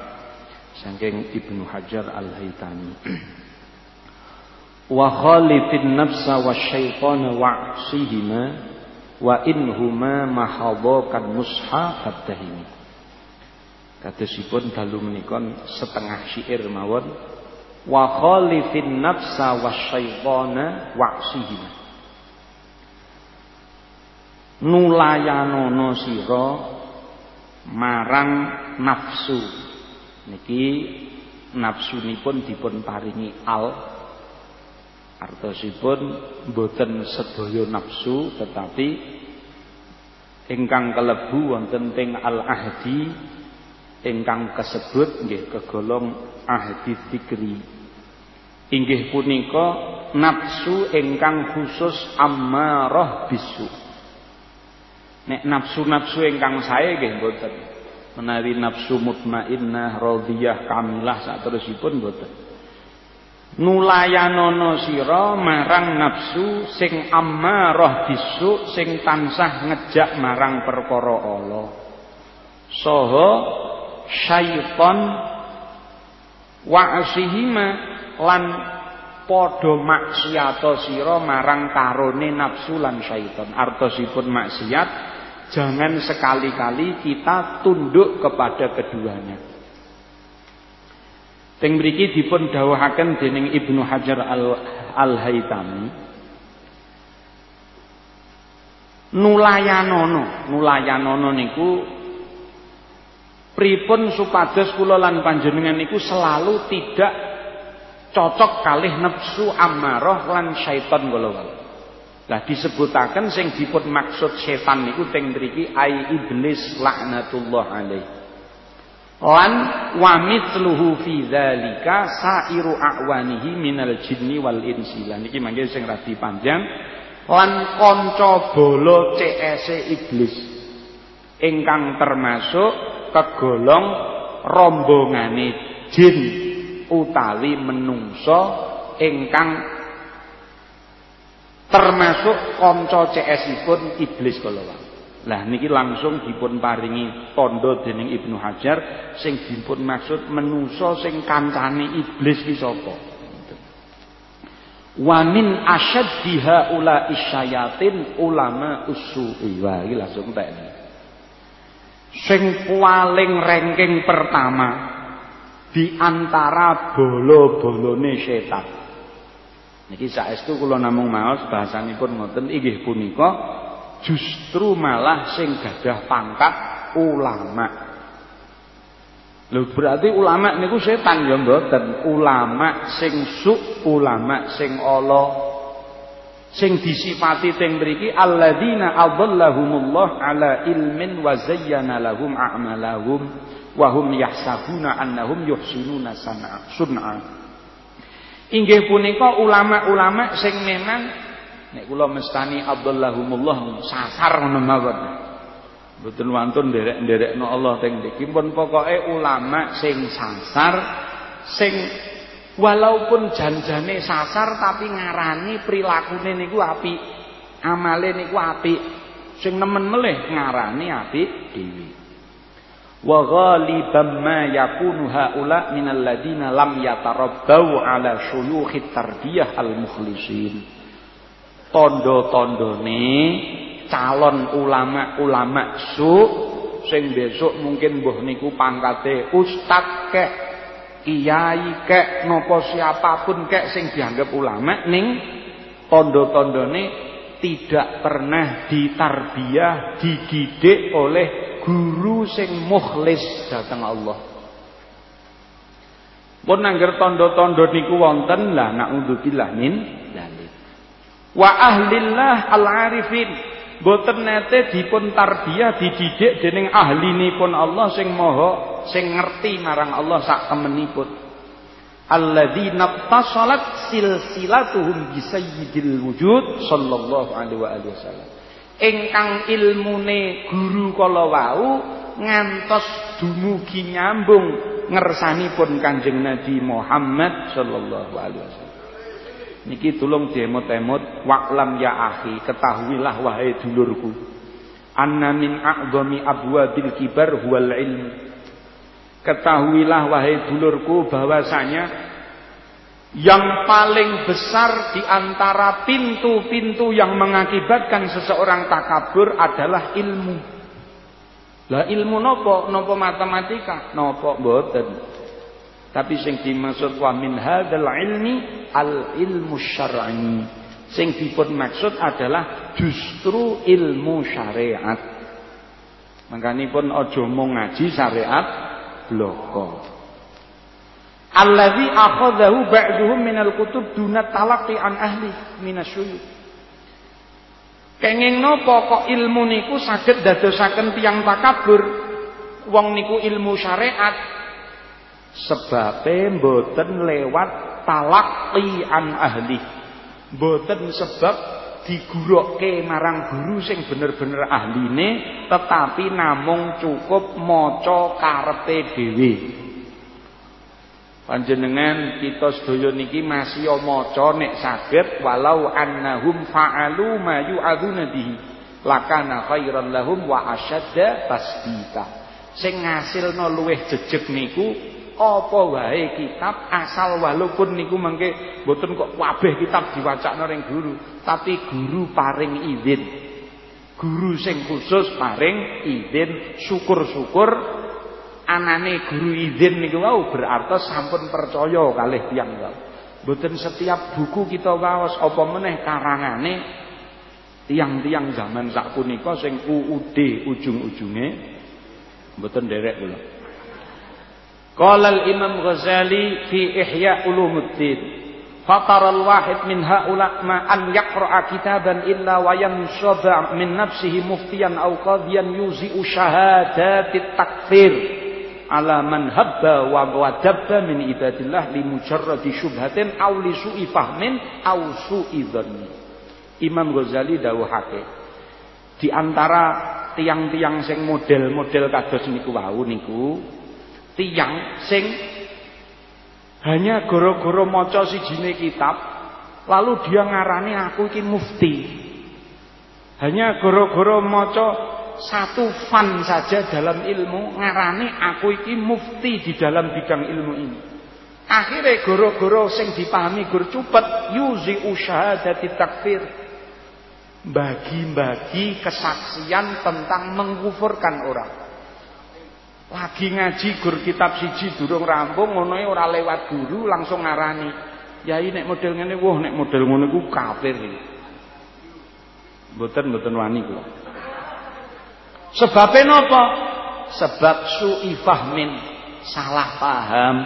saking Ibnu Hajar Al-Haitami (clears throat) wa khalifin nafsa wasyaitana wa'sihima wa in huma mahadhakan musha fattahimi kadosipun dalu menika setengah syair mawon. Wa khalifin nafsa wasyaitana wa'sihim nulayanono sira marang nafsu. Niki nafsunipun dipun paringi al Artosipun boten sedaya nafsu tetapi ingkang kelebu wonten teng al-ahdi ingkang kesebut nggih kegolong ahdi fikri. Inggih punika nafsu ingkang khusus ammarah bisu. Nek nafsu-nafsu ingkang sae nggih boten. Menawi nafsu mutmainnah radhiyah kamilah saterusipun boten nulayanono sira marang nafsu sing ammarah bisu sing tansah ngejak marang perkara Allah. Saha syaiton wa'sihima lan padha maksiata sira marang karone nafsu lan syaiton artosipun maksiat jangan sekali-kali kita tunduk kepada keduanya Teng mriki dipun dawuhaken dening Ibnu Hajar Al Al-Haitami nulayanono nulayanono niku pripun supados kula lan panjenengan niku selalu tidak cocok kalih nafsu amarah lan syaitan kula wau lah disebutaken sing dipun maksud setan niku teng mriki ai iblis laknatullah alaih lan wa mithluhu fi sairu a'wanihi minal jinni wal insi lan iki mangke sing panjang lan kanca bala CS iblis ingkang termasuk kegolong rombongane jin utawi menungso ingkang termasuk kanca CS-ipun iblis kala. Lah niki langsung dipun paringi tandha dening Ibnu Hajar sing dipun maksud menungso sing kancane iblis ki sapa? Wa min asyaddiha ula isyayatin ulama usu'i. Wah, iki langsung tak sing paling ranking pertama di antara bolo-bolone setan. Niki saestu kula namung maos bahasanipun ngoten inggih punika justru malah sing gadah pangkat ulama. Lho berarti ulama niku setan ya mboten, ulama sing suk, ulama sing Allah sing disifati teng mriki alladzina adallahumullah ala ilmin wa zayyana lahum a'malahum wa hum yahsabuna annahum yuhsinuna sun'a. Inggih punika ulama-ulama sing memang nek kula mestani adallahumullah sasar ngono mawon Mboten wantun nderek-nderekno Allah teng mriki pun pokoke ulama sing sasar sing Walaupun janjane sasar tapi ngarani prilakune niku apik. Amale niku apik. Sing nemen melih ngarani apik dhewe. Wa ghaliban ma yakunu haula minal ladina lam yatarabbau ala syuyukh tarbiyah al mukhlisin. Tondo-tondone calon ulama-ulama su sing besok mungkin mbuh niku pangkate ustaz kek kiai kek nopo siapa pun kek sing dianggap ulama ning tondo-tondone tidak pernah ditarbiyah dididik oleh guru sing mukhlis datang Allah. Pun angger tondo-tondo niku wonten lah naudzubillah min wa ahlillah al-arifin. Boten nate dipun tarbiyah dididik dening ahlinipun Allah sing maha sing ngerti marang Allah sak temenipun. Alladzina tasalat silsilatuhum bi sayyidil wujud sallallahu alaihi wa alihi wasallam. Ingkang ilmune guru kala wau ngantos dumugi nyambung ngersanipun Kanjeng Nabi Muhammad sallallahu alaihi wasallam Niki tulung demot-emot wa'lam ya akhi, ketahuilah wahai dulurku. Anna min a'dhami abwabil kibar huwal ilmu. Ketahuilah wahai dulurku bahwasanya yang paling besar di antara pintu-pintu yang mengakibatkan seseorang takabur adalah ilmu. Lah ilmu nopo? Nopo matematika? Nopo mboten. Tapi sing dimaksud wa min hadzal ilmi al ilmu syar'i. Sing dipun maksud adalah justru ilmu syariat. Mangkanipun aja mung ngaji syariat bloko. Allazi akhadhahu ba'duhum minal kutub duna talaqi an ahli minasyuyukh. Kenging napa kok ilmu niku saged dadosaken tiyang takabur? Wong niku ilmu syariat Sebabe mboten lewat talaqi an ahli. Mboten sebab digurokke marang guru sing bener-bener ahline tetapi namung cukup maca karepe dhewe. Panjenengan kita sedaya niki masih maca nek saged walau annahum fa'alu ma yu'adzuna bihi lakana khairan lahum wa asyadda tasbita. Sing ngasilno luweh jejeg niku apa wae kitab asal walaupun niku mengke mboten kok kabeh kitab diwacakno ring guru. Tapi guru paring izin guru sing khusus paring izin syukur-syukur anane guru izin niku wau berarti sampun percaya kalih tiyang wau. Mboten setiap buku kita waos apa meneh karangane tiang-tiang zaman sak punika sing UUD ujung-ujunge. Mboten derek kula. Qala al-Imam Ghazali fi Ihya Ulumuddin Fatara al-wahid min haula ma an yaqra'a kitaban illa wa yanshaba min nafsihi muftiyan aw qadiyan yuzi'u syahadatit takfir ala man habba wa wadabba min ibadillah li mujarradi syubhatin aw li su'i fahmin aw su'i dhanni. Imam Ghazali dawuhake di antara tiang-tiang sing model-model kados niku wau niku tiang sing hanya goro-goro maca sijine kitab lalu dia ngarani aku iki mufti. Hanya goro-goro maca satu fan saja dalam ilmu ngarani aku iki mufti di dalam bidang ilmu ini. Akhirnya goro-goro sing dipahami gur cupet yuzi usyahadati takfir. Bagi-bagi kesaksian tentang mengkufurkan orang. Lagi ngaji gur kitab siji durung rampung ngono e ora lewat guru langsung ngarani. Yai nek model ngene wah nek model ngono iku kafir. Mboten mboten wani kula. Sebabe napa? Sebab su'i fahmin, salah paham.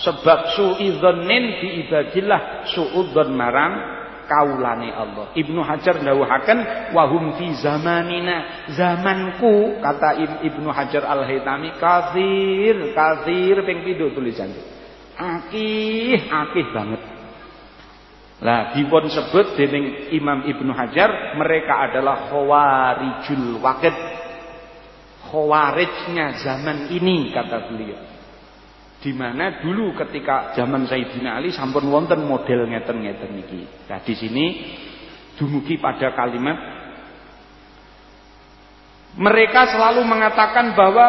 Sebab su'i dhannin bi ibadillah su'udzon marang kaulane Allah. Ibnu Hajar dawuhaken wahum fi zamanina zamanku kata Ibnu Hajar Al-Haitami kafir kafir ping pindho tulisan. Akih akih banget. Lah dipun sebut dening Imam Ibnu Hajar mereka adalah khawarijul waqid. Khawarijnya zaman ini kata beliau. Di mana dulu ketika zaman Sayyidina Ali sampun wonten model ngeten-ngeten iki. Nah di sini dumugi pada kalimat mereka selalu mengatakan bahwa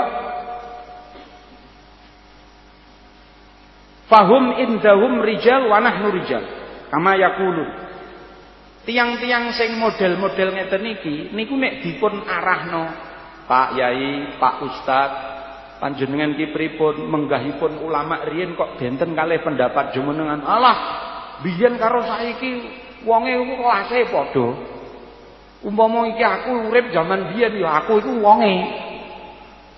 fahum indahum rijal wa nahnu rijal kama yaqulun tiang-tiang sing model-model ngeten iki niku nek dipun arahno Pak Yai, Pak Ustadz panjenengan ki pripun? Menggahipun ulama riyen kok benten kalih pendapat jumenengan? Allah biyen karo saiki wonge iku kelase padha. Umpama iki aku urip zaman biyen ya aku iku wonge.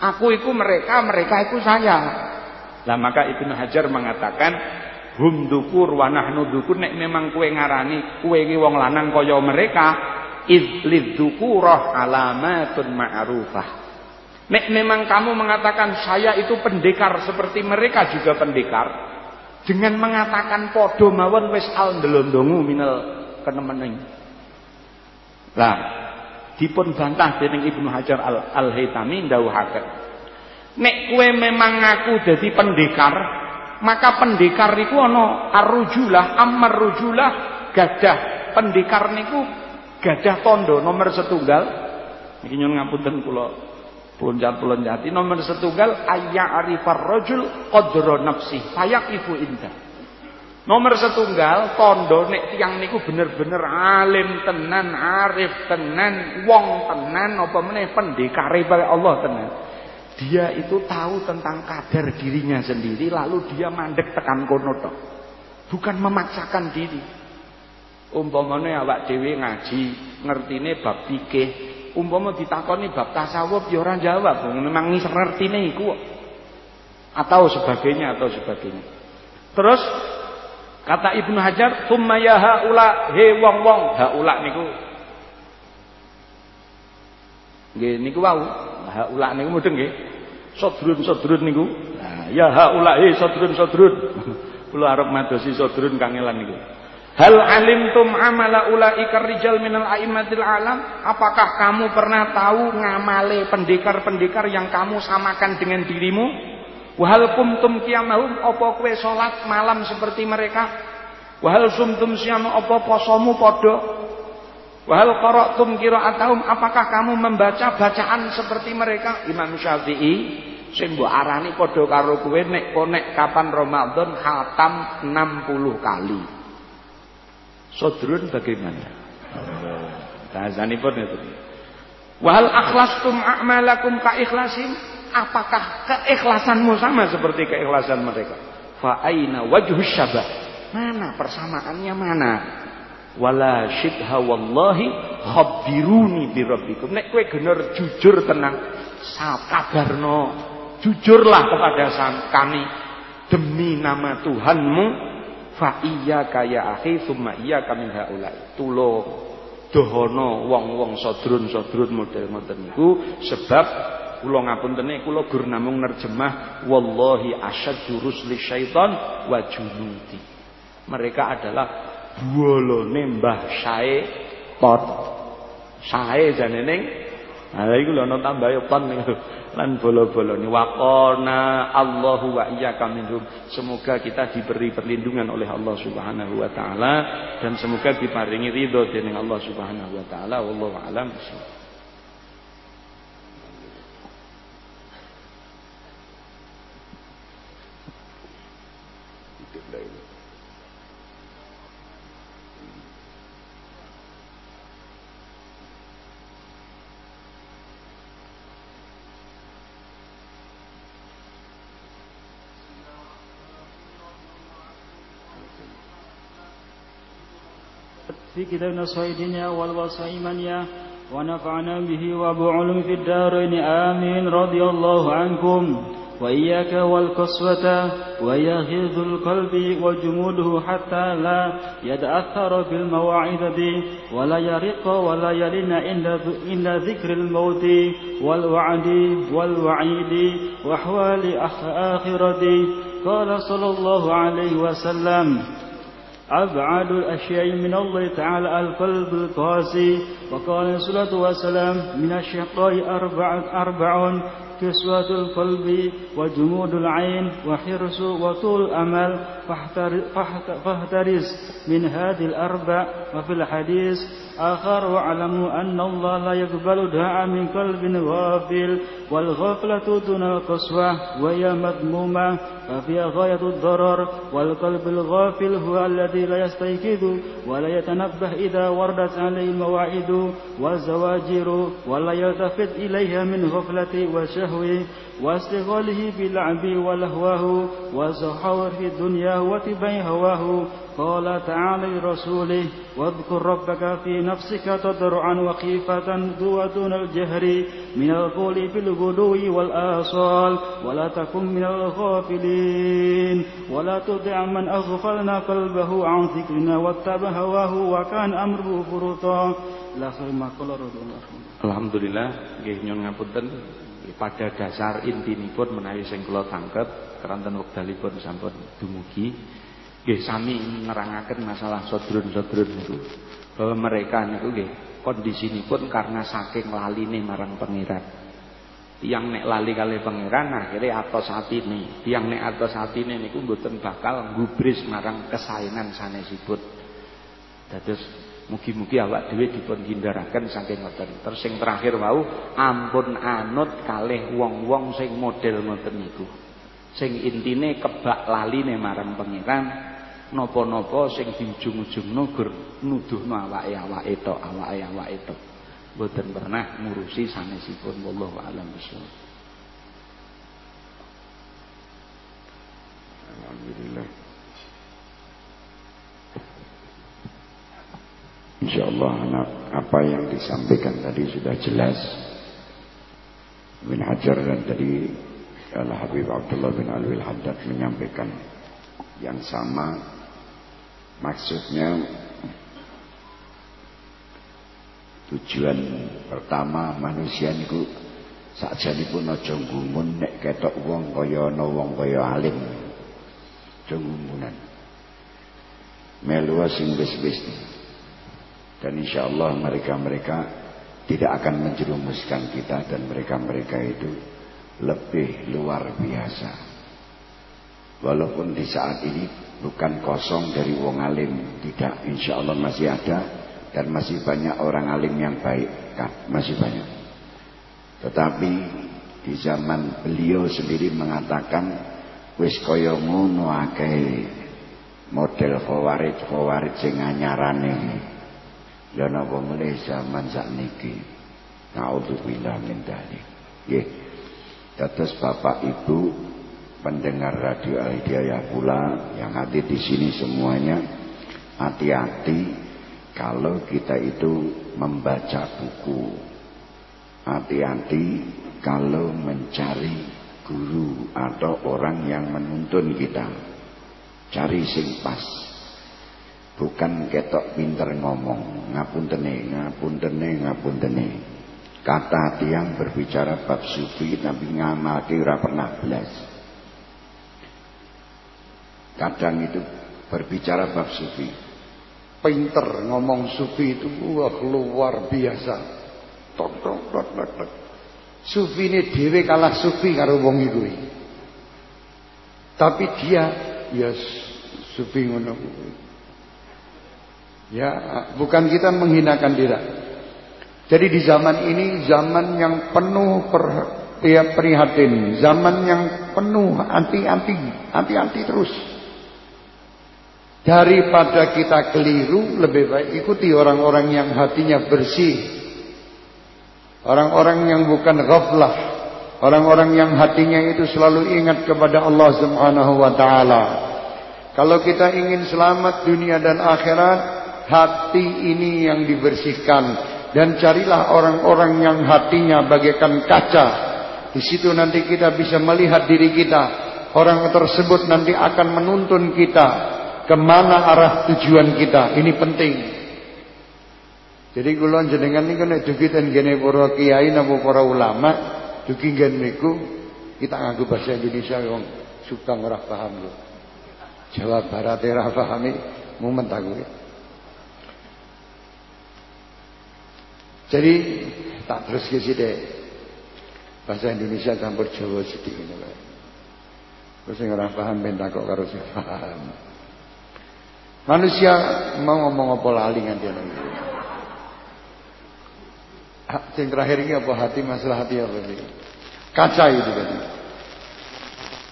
Aku iku mereka mereka iku saya. Lah maka Ibnu Hajar mengatakan hum dukur wa nahnu dukur nek memang kue ngarani kue iki wong lanang kaya mereka idlid dukurah alamatun ma'rufah Nek memang kamu mengatakan saya itu pendekar seperti mereka juga pendekar dengan mengatakan podo mawon wis al ndelondongu minal kenemening. Lah dipun bantah dening Ibnu Hajar Al, Al. Nek kue memang ngaku jadi pendekar, maka pendekar niku ana arrujulah, ammar rujulah gadah pendekar niku gadah tondo nomor setunggal. Niki nyuwun ngapunten kula Peloncat-peloncat nomor setunggal ayya arifar rajul qadra nafsi fayaqifu inda. Nomor setunggal tondo nek tiang niku bener-bener alim tenan, arif tenan, wong tenan apa meneh pendekare Allah tenan. Dia itu tahu tentang kadar dirinya sendiri lalu dia mandek tekan kono tok. Bukan memaksakan diri. Umpamane awak dhewe ngaji, ngertine bab fikih, umpama ditakoni bab tasawuf ya ora jawab. Memang ngertine iku. Atau sebagainya atau sebagainya. Terus kata Ibnu Hajar summa ya haula he wong-wong. Haula niku. Nggih niku wau. Haula niku mudeng nggih. Sodrun-sodrun niku. Nah, ya haula he sodrun-sodrun. (laughs) Kula arep madosi sodrun kangelan niku Hal alimtum amala ulaika rijal minal aimatil alam? Apakah kamu pernah tahu ngamale pendekar-pendekar yang kamu samakan dengan dirimu? Wahal kumtum qiyamahum apa kowe salat malam seperti mereka? Wahal sumtum siyam apa posomu padha? Wahal qara'tum qira'atahum apakah kamu membaca bacaan seperti mereka? Imam Syafi'i sing mbok arani padha karo kowe nek konek kapan Ramadan khatam 60 kali. Sodrun bagaimana? Bahasanya pun itu. Wahal akhlastum a'malakum ka ikhlasim? Apakah keikhlasanmu sama seperti keikhlasan mereka? Fa aina wajhus syabah? Mana persamaannya mana? wala syibha wallahi khabiruni bi rabbikum nek kowe gener jujur tenang kabarno jujurlah kepada kami demi nama Tuhanmu fa iyyaka ya akhi summa iyyaka min haula'i. Tulung dohono wong-wong sodrun-sodrun model ngoten niku sebab kula ngapuntene kula gur namung nerjemah wallahi asyaddu rusli syaitan wa junudi. Mereka adalah buolone Mbah Sae pot. Sae jane ning Nah iku lho ana tambahe pon niku lan bolo-bolone waqona Allahu wa iyyaka minhum. Semoga kita diberi perlindungan oleh Allah Subhanahu wa taala. Dan semoga diparingi ridho dening Allah Subhanahu wa taala. Wallahu alam في كتاب نصائح الدنيا والوصائمانية ونفعنا به وأبو علم في الدارين. آمين. رضي الله عنكم. وإياك والقسوة. وهي غيظ القلب وجموده حتى لا يتأثر بالمواعظ ولا يرق ولا يلين عند ذكر الموت والوعد والوعيد وأحوال آخرة قال صلى الله عليه وسلم أبعد الأشياء من الله تعالى القلب القاسي. وقال صلى الله والسلام من الشقاء أربعة أربع كسوة القلب وجمود العين وحرص وطول الأمل. فاحترس من هذه الأربع. وفي الحديث آخر واعلموا أن الله لا يقبل دعاء من قلب غافل والغفلة دون القسوة وهي مذمومة. ففيها غاية الضرر والقلب الغافل هو الذي لا يستيقظ ولا يتنبه إذا وردت عليه المواعيد. والزواجر ولا يلتفت إليها من غفلة وشهوه واستغاله باللعب ولهوه وزحور في الدنيا وتبين هواه. قال تعالى لرسوله واذكر ربك في نفسك تضرعا وخيفة دون الجهر من القول بالغدو والآصال ولا تكن من الغافلين ولا تطع من أغفلنا قلبه عن ذكرنا واتبع هواه وكان أمره فرطا Alhamdulillah nggih nyun ngapunten pada dasar intinipun menawi sing kula tangkep keranten wekdalipun sampun dumugi nggih sami nerangaken masalah sodrun-sodrun niku. Bahwa mereka niku nggih kondisinipun karena saking laline marang pangeran. Tiang nek lali kali pangeran akhirnya atos atine. Tiang nek atos atine niku mboten bakal gubris marang kesaenan sanesipun. Dados mugi-mugi awak dhewe dipun hindaraken saking ngoten. Terus sing terakhir wau ampun anut kalih wong-wong sing model ngoten niku sing intine kebak laline marang pangeran napa-napa sing diujung-ujungno gur nuduhno awake-awake tok, awake-awake tok. Mboten pernah ngurusi sanesipun wallahu a'lam bishawab. Alhamdulillah. Insyaallah apa yang disampaikan tadi sudah jelas. Bin Hajar dan tadi Al Habib Abdullah bin Alwi Haddad menyampaikan yang sama Maksudnya tujuan pertama manusia niku sakjanipun aja gumun nek ketok wong kaya ana wong kaya alim. Aja gumunan. Melu sing wis-wis. Dan insyaallah mereka-mereka tidak akan menjerumuskan kita dan mereka-mereka itu lebih luar biasa. Walaupun di saat ini bukan kosong dari wong alim tidak insya Allah masih ada dan masih banyak orang alim yang baik kan masih banyak. Tetapi di zaman beliau sendiri mengatakan wis kaya ngono akeh model khawarij sing anyarane. Lha napa mulai zaman sakniki? Naudzubillah min dzalik nggih dados bapak ibu pendengar radio Al Hidayah pula yang hadir di sini semuanya hati-hati Kalau kita itu membaca buku, hati-hati kalau mencari guru atau orang yang menuntun kita. Cari sing pas. Bukan ketok pinter ngomong, ngapuntene, ngapuntene, ngapuntene. Kata tiang berbicara bab sufi tapi ngamalke ora pernah belas. Kadang itu berbicara bab sufi. Pinter ngomong sufi itu wah luar biasa. Tok tok tok tok. Sufi ini dhewe kalah sufi karo wong iku. Tapi dia ya sufi ngono. Ya, bukan kita menghinakan dia. Jadi di zaman ini zaman yang penuh per, ya, prihatin, zaman yang penuh anti-anti, anti-anti terus. Daripada kita keliru, lebih baik ikuti orang-orang yang hatinya bersih. Orang-orang yang bukan ghaflah, orang-orang yang hatinya itu selalu ingat kepada Allah Subhanahu wa taala. Kalau kita ingin selamat dunia dan akhirat, hati ini yang dibersihkan dan carilah orang-orang yang hatinya bagaikan kaca. Di situ nanti kita bisa melihat diri kita. Orang tersebut nanti akan menuntun kita ke mana arah tujuan kita. Ini penting. Jadi kula jenengan niku nek dugi ten gene para kiai napa para ulama, dugi niku kita nganggo bahasa Indonesia wong suka ora paham lho. Jawa Barat ora pahami mumet aku. Jadi tak terus ke sini bahasa Indonesia campur Jawa sedikit ini lah. Terus yang orang paham benda kok karo sing paham. Manusia mau ngomong apa lali nganti ana iki. Yang terakhir ini apa hati masalah hati apa sih? Kaca itu tadi.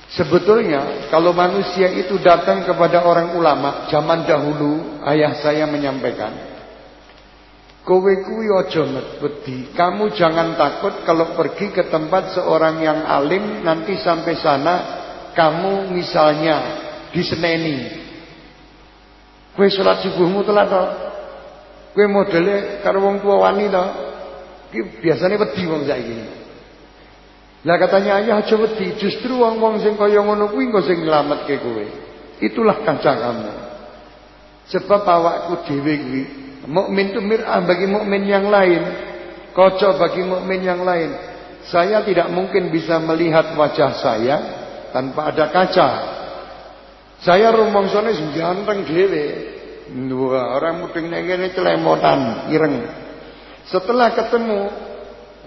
Sebetulnya kalau manusia itu datang kepada orang ulama zaman dahulu ayah saya menyampaikan Kowe kuwi aja wedi. Kamu jangan takut kalau pergi ke tempat seorang yang alim nanti sampai sana kamu misalnya diseneni. Kowe salat subuhmu telat to. Kowe modele karo wong tua wani to. Ki biasane wedi wong saiki. Lah katanya ayah aja wedi, justru wong-wong sing kaya ngono kuwi engko sing nyelametke kowe. Itulah kaca kamu. Sebab awakku dhewe kuwi Mukmin itu mir'ah bagi mukmin yang lain, kocok bagi mukmin yang lain. Saya tidak mungkin bisa melihat wajah saya tanpa ada kaca. Saya rumongsone ganteng dhewe. Dua orang mudeng ngene celemotan, ireng. Setelah ketemu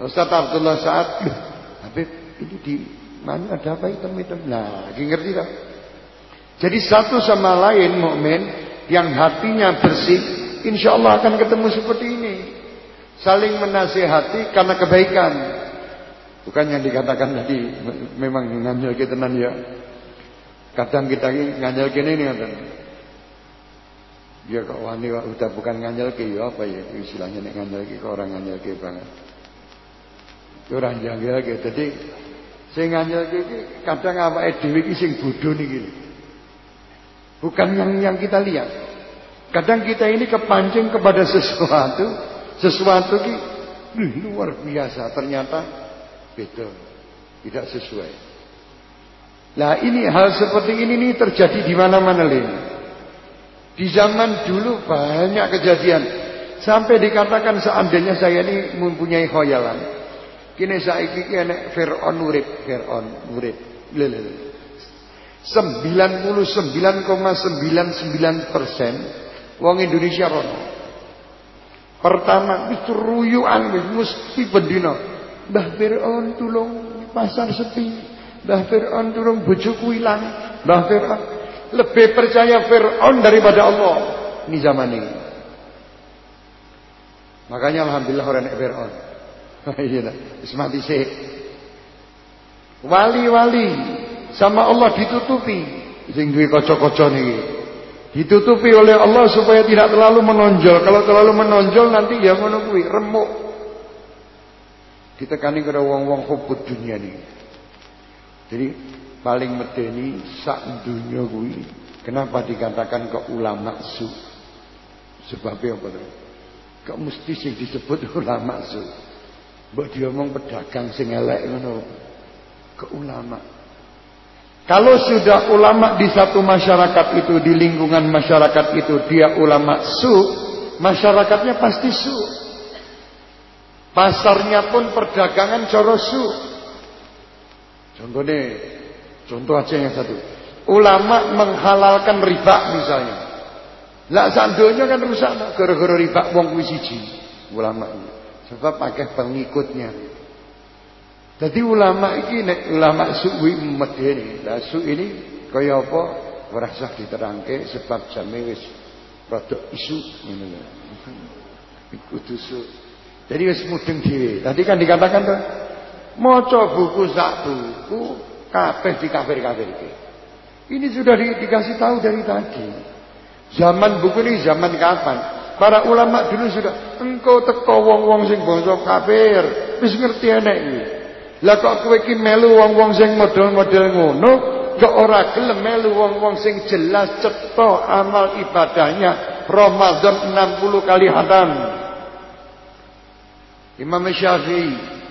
Ustaz Abdullah Saad, Habib ini di mana ada apa hitam-hitam? Nah, lagi ngerti tak? Jadi satu sama lain mukmin yang hatinya bersih insya Allah akan ketemu seperti ini. Saling menasihati karena kebaikan. Bukan yang dikatakan tadi memang nganjel kita ya. Kadang kita nganjel kini ini kan. Dia kok wani udah bukan nganjel ke ya apa ya istilahnya nek ke orang nganjel ke banget. Orang nganjel ke jadi sing nganjel ke kadang apa dhewe iki sing bodho niki. Bukan yang yang kita lihat. Kadang kita ini kepancing kepada sesuatu, sesuatu ki luar biasa ternyata beda, tidak sesuai. Nah ini hal seperti ini nih terjadi di mana-mana lain. Di zaman dulu banyak kejadian sampai dikatakan seandainya saya ini mempunyai khoyalan. Kini saya iki enek Fir'aun urip, Fir'aun urip. Lele. 99,99 persen Wong Indonesia rono. Pertama wis ruyukan wis mesti bendina. Mbah Firaun tulung pasar sepi. Mbah Firaun tulung bojoku ilang. Mbah Firaun lebih percaya Firaun daripada Allah. Ini zaman ini. Makanya alhamdulillah orang Firaun. (laughs) Iya mati sih. Wali-wali sama Allah ditutupi sing duwe kaca-kaca niki. Ditutupi oleh Allah supaya tidak terlalu menonjol. Kalau terlalu menonjol nanti ya ngono kuwi remuk. Ditekani karo wong-wong hubud dunia ini. Jadi paling medeni sak dunia kuwi. Kenapa dikatakan ke ulama su? Sebabnya apa tuh? Kok mesti sing disebut (laughs) ulama su? Mbok diomong pedagang sing elek ngono. Ke ulama. Kalau sudah ulama di satu masyarakat itu di lingkungan masyarakat itu dia ulama su, masyarakatnya pasti su. Pasarnya pun perdagangan coro su. Contohnya, contoh aja yang satu. Ulama menghalalkan riba misalnya. Lah sandonya kan rusak gara-gara riba wong kuwi siji ulama. Sebab pakai pengikutnya. Jadi ulama ini nek ulama suwi medeni. Lah su ini kaya apa ora usah diterangke sebab jame wis rada isu ngono lho. (laughs) Kudu su. Jadi wis mudeng dhewe. Tadi kan dikatakan tuh maca buku sak buku kabeh dikafir-kafirke. Ini sudah di, dikasih tahu dari tadi. Zaman buku ini zaman kapan? Para ulama dulu sudah engkau teko wong-wong sing bangsa kafir, wis ngerti enek iki. Lah kok kowe iki melu wong-wong sing model-model ngono, kok ora gelem melu wong-wong sing jelas cetha amal ibadahnya Ramadan 60 kali hatam. Imam Syafi'i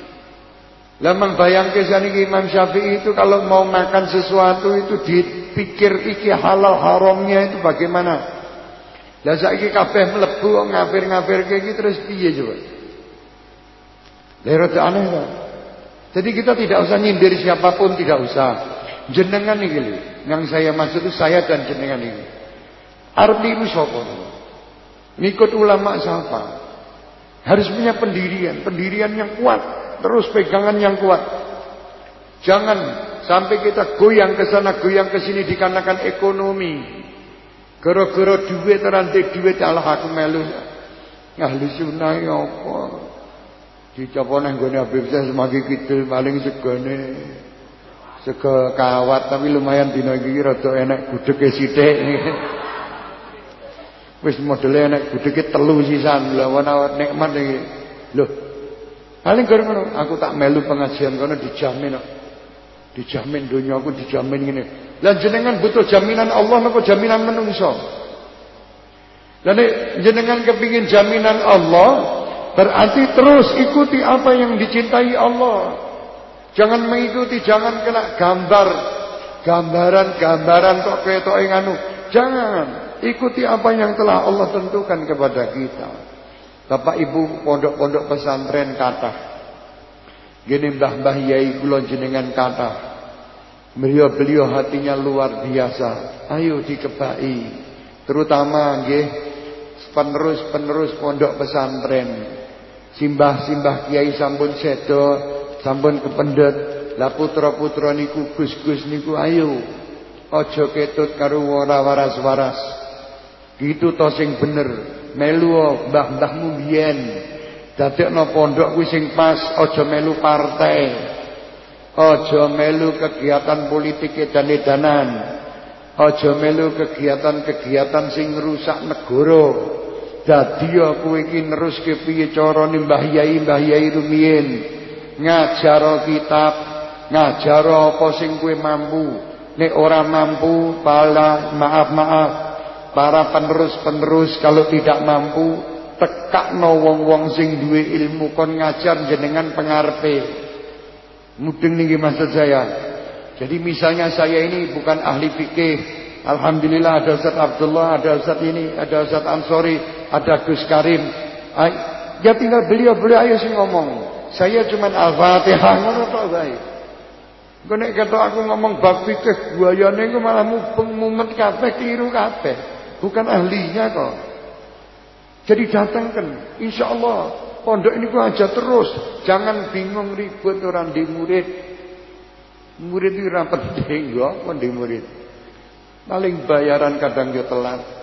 lah membayangkan saniki Imam Syafi'i itu kalau mau makan sesuatu itu dipikir iki halal haramnya itu bagaimana? Lah saiki kabeh mlebu ngafir-ngafir kayak gitu terus piye coba? Lha aneh kan? Jadi kita tidak usah nyindir siapa pun tidak usah. Jenengan lho, yang saya maksud itu saya dan jenengan ini. Arep niku sapa? Ngikut ulama siapa? Harus punya pendirian, pendirian yang kuat. Terus pegangan yang kuat. Jangan sampai kita goyang ke sana, goyang ke sini dikarenakan ekonomi. Gara-gara duit rantai duit Allah aku melu. Ahli sunnah ya apa? Dicoba nang gone Habib saya semagi kidul paling segone. Sego kawat tapi lumayan dina iki rada enek gudhege sithik. (laughs) Wis modele enek gudhege telu sisan. Lah wana nikmat iki. Loh, Paling gara ngono, aku tak melu pengajian kono dijamin kok. Dijamin dunia aku dijamin ngene. Lah jenengan butuh jaminan Allah napa jaminan menungso? Lah nek jenengan kepingin jaminan Allah, berarti terus ikuti apa yang dicintai Allah. Jangan mengikuti, jangan kena gambar, gambaran-gambaran kok ketoke nganu. Jangan, ikuti apa yang telah Allah tentukan kepada kita. Bapak Ibu pondok-pondok pesantren kata. Gini mbah-mbah yai kula jenengan kata. Beliau-beliau hatinya luar biasa. Ayo dikebai. Terutama nggih penerus-penerus pondok pesantren. Simbah-simbah kiai sampun sedo, sampun kependet. Lah putra-putra niku gus-gus niku ayo. Aja ketut karo ora waras-waras. Gitu to sing bener melu mbah-mbahmu biyen dadekno pondok kuwi sing pas aja melu partai aja melu kegiatan politik edan-edanan aja melu kegiatan-kegiatan sing rusak negara dadi kowe iki neruske piye carane Mbah Yai Mbah Yai rumiyin ngajar kitab ngajar apa sing kowe mampu? Nek ora mampu pala maaf-maaf para penerus-penerus kalau tidak mampu tekakno wong-wong sing duwe ilmu kon ngajar jenengan pengarepe. Mudeng niki maksud saya. Jadi misalnya saya ini bukan ahli fikih. Alhamdulillah ada Ustaz Abdullah ada Ustaz ini ada Ustaz Ansori ada Gus Karim ya tinggal beliau-beliau ayo sing ngomong saya cuma Al-Fatihah ngono tok bae Gue nek aku ngomong bab fikih guayane gue malah mubeng mumet kabeh keliru kabeh. Bukan ahlinya kok. Jadi datangkan. Insya Allah. Pondok ini gua aja terus. Jangan bingung ribut orang di murid. Murid itu orang penting kok. Di murid. Paling bayaran kadang yo telat.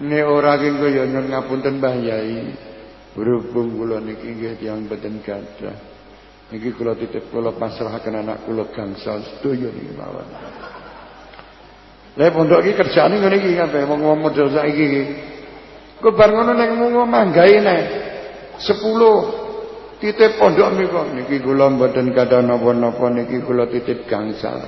Ini orang yang gue nyon ngapunten Mbah Yai. Berhubung kula niki nggih tiyang boten gadah. Niki kula titip kula pasrahaken anak kula gangsal sedaya niki mawon. Lah pondok iki kerjane ngene iki kabeh wong-wong model saiki iki. Kok bar ngono nek mungo manggae nek 10 titip pondok niku niki kula mboten kada napa-napa niki kula titip gangsal.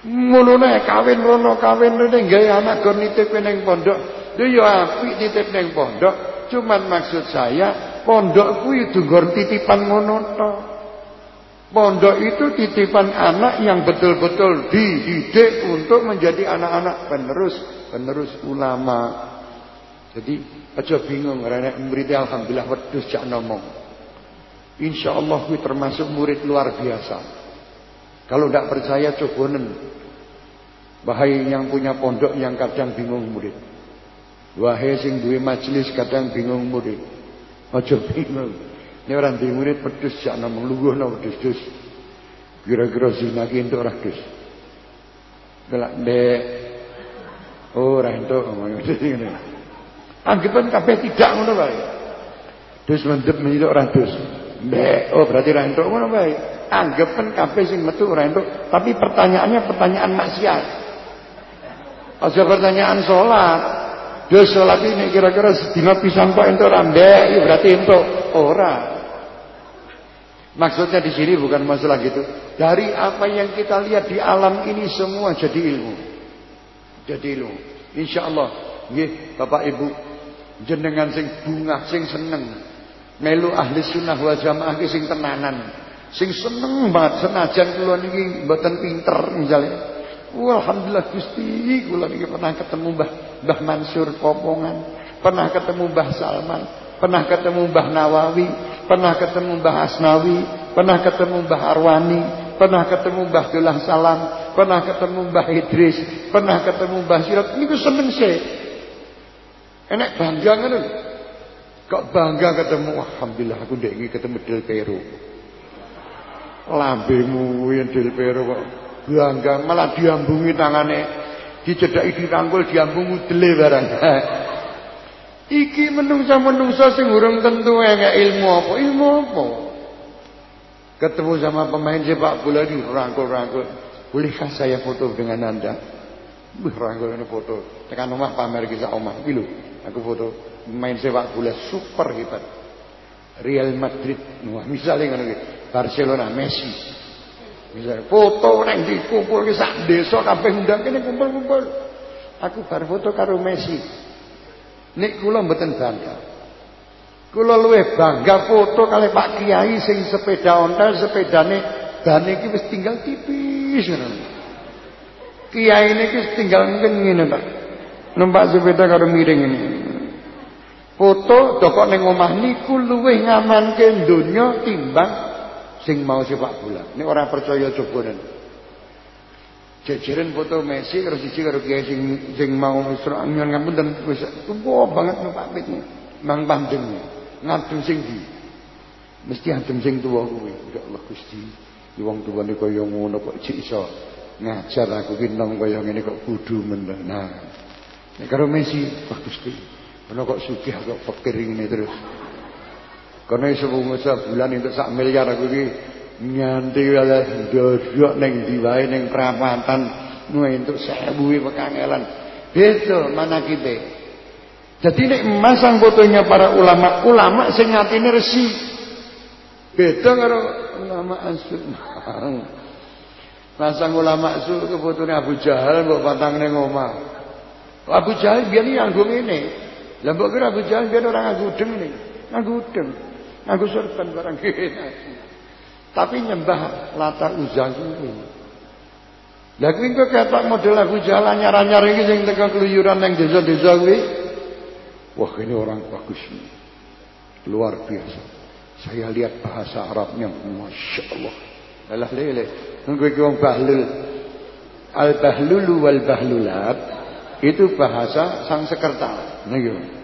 Ngono nek kawin rono kawin rene gawe anak gon nitip ning pondok. Lho ya apik titip ning pondok, cuman maksud saya pondok kuwi dunggor titipan ngono to. Pondok itu titipan anak yang betul-betul dididik untuk menjadi anak-anak penerus penerus ulama. Jadi aja bingung karena murid alhamdulillah wedhus jak ngomong. Insyaallah kuwi termasuk murid luar biasa. Kalau tidak percaya cobanen. Bahaya yang punya pondok yang kadang bingung murid. Wahai sing duwe majelis kadang bingung murid. Aja bingung. Ini orang di murid pedus jak ngomong lungguhno pedus-dus. Kira-kira zina ki entuk ora dus. Gelak ndek. Oh, ora entuk ngene. Kabeh tidak ngono wae. Dus mendep menyiduk ora dus. Mbek, oh berarti ora entuk ngono wae. Anggapan kabeh sing metu ora entuk, tapi pertanyaannya pertanyaan maksiat. Aja pertanyaan sholat. Dus sholat ini kira-kira sedina pisan kok entuk ora mbek, ya berarti entuk. Ora. Maksudnya di sini bukan masalah gitu. Dari apa yang kita lihat di alam ini semua jadi ilmu. Jadi ilmu. Insya Allah. Nggih, Bapak Ibu, jenengan sing bunga, sing seneng. Melu ahli sunnah wal jamaah sing tenanan. Sing seneng banget senajan kula niki mboten pinter misalnya. Alhamdulillah Gusti, kula niki pernah ketemu Mbah Mbah Mansur Popongan, pernah ketemu Mbah Salman, pernah ketemu Mbah Nawawi, pernah ketemu Mbah Asnawi, pernah ketemu Mbah Arwani, pernah ketemu Mbah Dullah Salam, pernah ketemu Mbah Idris, pernah ketemu Mbah Sirat. Niku seneng sih. Enak bangga ngono. Kok bangga ketemu alhamdulillah aku ndek ketemu Del Pero. Lambemu yang Del Pero kok bangga malah diambungi tangane dicedhaki dirangkul diambung udele barang. (laughs) Iki menungsa-menungsa sing urung tentu enggak ilmu apa? Ilmu apa? Ketemu sama pemain sepak bola di rangkul-rangkul. Bolehkah saya foto dengan Anda? Wih, rangkul ini foto. Tekan omah pamer kisah omah. Pilu, aku foto pemain sepak bola super hebat. Real Madrid. Wah, misalnya ngono Barcelona Messi. Misalnya foto nang dikumpul ke sak desa kabeh undang kene kumpul-kumpul. Aku bar foto karo Messi. Nek kula mboten bangga. Kula luwih bangga foto kali Pak Kiai sing sepeda ontel sepedane ban iki wis tinggal tipis ngono. Kiai niki tinggal mungkin ngene Pak. Numpak sepeda karo miring ini. Foto dokok ning omah niku luwih ngamanke donya timbang sing mau sepak bola. Nek ora percaya coba Jejeran foto Messi karo siji karo kiai sing sing mau Isra nyuwun ngapunten wis tuwa banget numpak pitmu. Mang pandeng. Ngadem sing di. Mesti adem sing tuwa kuwi. Ya Allah Gusti. Wong tuwane kaya ngono kok cek iso ngajar aku ki nang kaya ngene kok kudu men. Nah. Nek karo Messi, Wah Gusti. Ono kok sugih kok fakir ngene terus. Karena iso bulan itu sak miliar aku ki nyanti oleh dodok ning diwae ning prapatan entuk sewu pekangelan. Beda mana kita? Jadi nek masang fotonya para ulama ulama sing atine resi. Beda karo ulama asu masang (laughs) ulama asu ke fotone Abu Jahal mbok patang ning omah. Abu Jahal biyen nganggo ngene lah mbok kira Abu Jahal biyen ora nganggo udeng nih nganggo nganggo sorban barang (laughs) tapi nyembah Lata Uzza kuwi. Lah kuwi kok ketok model lagu jalan nyara-nyara iki sing teko keluyuran nang desa-desa kuwi. Wah, ini orang bagus nih. Luar biasa. Saya lihat bahasa Arabnya, Masya Allah. Alah lele. Nunggu wong bahlul. Al bahlulu wal bahlulat itu bahasa sang sekerta. Niku.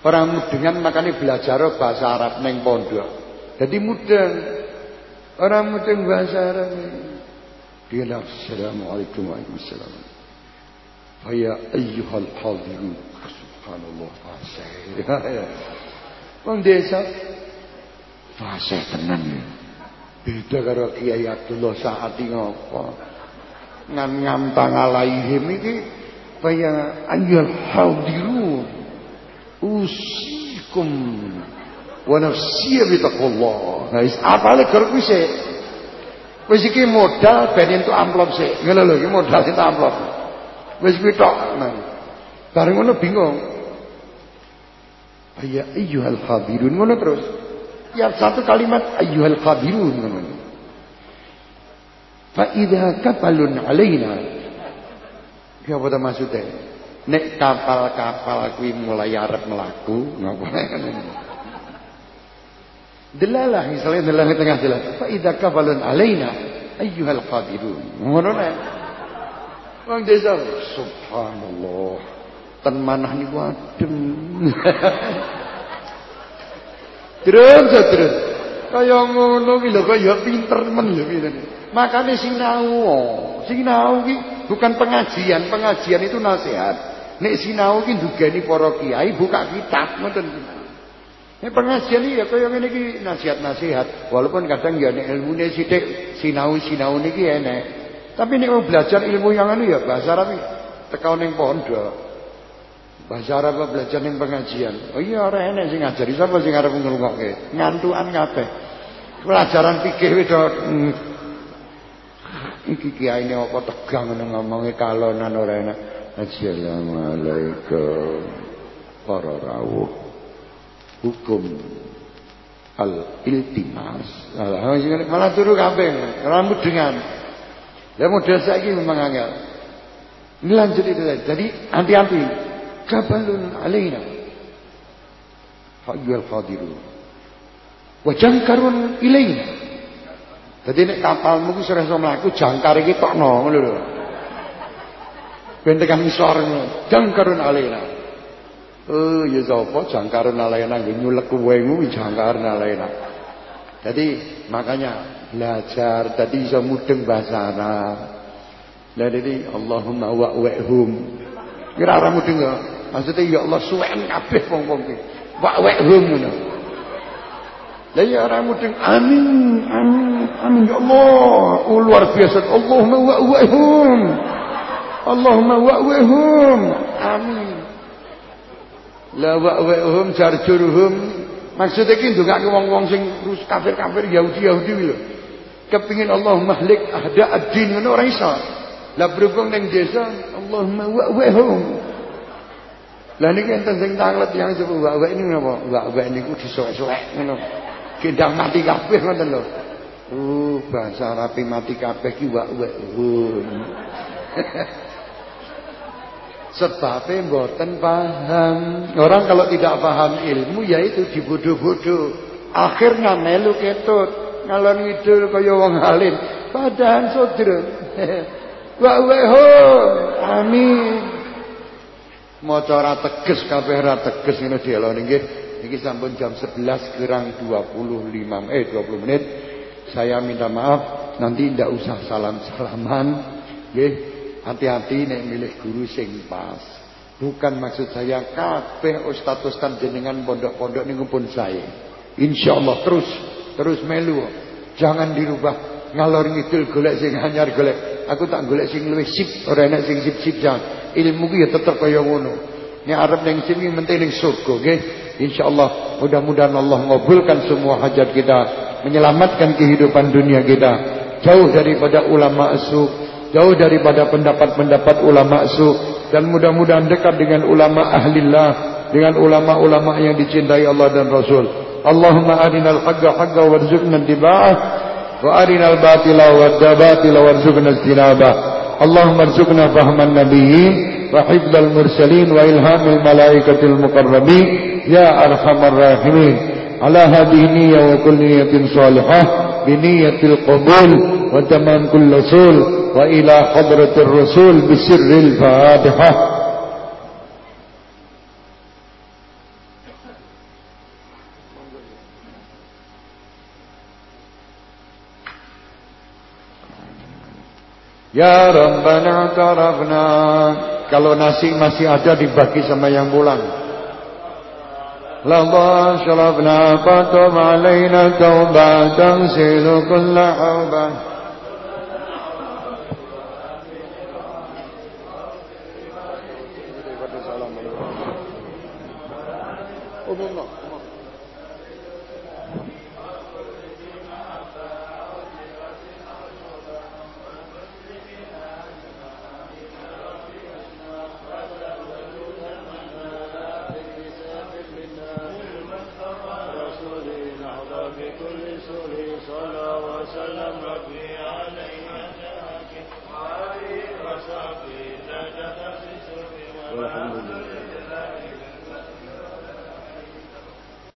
Orang mudengan makanya belajar bahasa Arab neng pondok. Jadi mudeng. Orang mungkin bahasa Arab Dia lah Assalamualaikum warahmatullahi Faya ayyuhal hadirun Subhanallah Fasih Orang desa Fasih tenan. Beda karo Kiai Abdullah saat ini Ngan ngantang alaihim ini Faya ayyuhal hadirun Usikum wa nafsi bi taqwallah. Nah, apale gor kuwi sik. Wis iki modal ben entuk amplop sik. Ngono lho, iki modal entuk amplop. Wis kuwi tok. Nah. Bareng ngono bingung. Ya ayyuhal khabirun ngono terus. Ya satu kalimat ayyuhal khabirun ngono. Fa idza kapalun alaina. Ya apa maksudnya? Nek kapal-kapal kuwi mulai arep melaku, ngapa Delalah misalnya delalah tengah jalan. Fa idza kapalun alaina ayyuhal khabirun. Ngono nek. Wong desa subhanallah. Ten manah niku adem. (laughs) terus terus. Kaya ngono ki lho kaya pinter men lho Makane sinau. Sinau ki bukan pengajian, pengajian itu nasihat. Nek sinau ki ndugeni para kiai buka kitab ngoten. Nek pengajian ya kaya ngene iki nasihat-nasihat. Walaupun kadang ya nek ilmune sithik sinau-sinau niki enek. Tapi nek mau belajar ilmu yang anu ya bahasa Arab tekau ning pondok. Bahasa Arab belajar ning pengajian. Oh iya ora enek sing ngajari sapa sing arep ngrungokke. Ngantukan kabeh. Pelajaran fikih wis hmm. iki kiyaine apa tegang ngomongnya kalonan ora enak. Assalamualaikum para rawuh. Hukum al iltimas. Malah turu kabeh, rambut dengan Ya model saiki memang angel. Ini lanjut itu tadi. Jadi hati-hati. Kabalun alaina. Hayyul qadiru. Wa jangkarun ilaina. Jadi nek kapalmu ku sering mlaku jangkar iki tokno ngono lho. Ben tekan isor ngono. Jangkarun alaina. Oh ya sapa jangkarun alaina nyulek kowe kuwi jangkarun alaina. Jadi makanya belajar tadi bisa mudeng bahasa Arab. Lah jadi Allahumma wa'wehum. Kira ora mudeng ya. Maksudnya ya Allah suwen kabeh wong-wong iki. Wa'wehum ngono. Ya mudeng amin amin amin ya Allah. Oh, luar biasa Allahumma wa'wehum. Allahumma wa'wehum. Amin. La wa'wehum jarjuruhum Maksudnya ki ndongake wong-wong sing kafir-kafir Yahudi-Yahudi lho kepingin Allah mahlik ada ad-din ngono ora iso. Lah berhubung ning desa Allahumma wa'wahum. Lah niki enten sing tanglet yang sebut wa ini napa? Wa niku disuwek-suwek ngono. Gendang mati kabeh ngoten lho. Uh, bahasa Arab mati kabeh ki wa'wahum. Sebabnya mboten paham. Orang kalau tidak paham ilmu yaitu dibodoh-bodoh. Akhirnya melu ketut ngalor ngidul kaya wong alim. Padahal sodra. (laughs) Wa wa amin. Maca ora teges kabeh ora teges ngene dialon nggih. Iki sampun jam 11 kurang 25 eh 20 menit. Saya minta maaf nanti ndak usah salam-salaman nggih hati-hati nek milih guru sing pas. Bukan maksud saya kabeh ustaz-ustaz jenengan pondok-pondok niku pun saya insyaallah terus terus melu. Jangan dirubah. Ngalor ngidul golek sing anyar golek. Aku tak golek sing luwih sip. Ora enak sing sip-sip jan ilmu ku ya tetep kaya ngono. Nek arep ning sini penting ning surga nggih? Insyaallah mudah-mudahan Allah ngabulkan semua hajat kita menyelamatkan kehidupan dunia kita. Jauh daripada ulama su jauh daripada pendapat-pendapat ulama su. Dan mudah-mudahan dekat dengan ulama ahlillah. Dengan ulama-ulama yang dicintai Allah dan Rasul. Allahumma arinal haqqa haqqa warzuqna tiba'ah wa arinal batila wadabatila warzuqna istinabah Allahumma arzuqna fahman nabiyyin wa hifdal mursalin. Wa ilhamil malaikatil muqarrabin ya arhamar rahimin. Ala hadhihi wa kulli salihah. بنية القبول وتمام كل سول وإلى حضرة الرسول بسر الفاتحة Ya Rabbana tarafna Kalau nasi masih ada dibagi sama yang pulang لضى شربنا فتب علينا توبة تنسيل كل حوبة.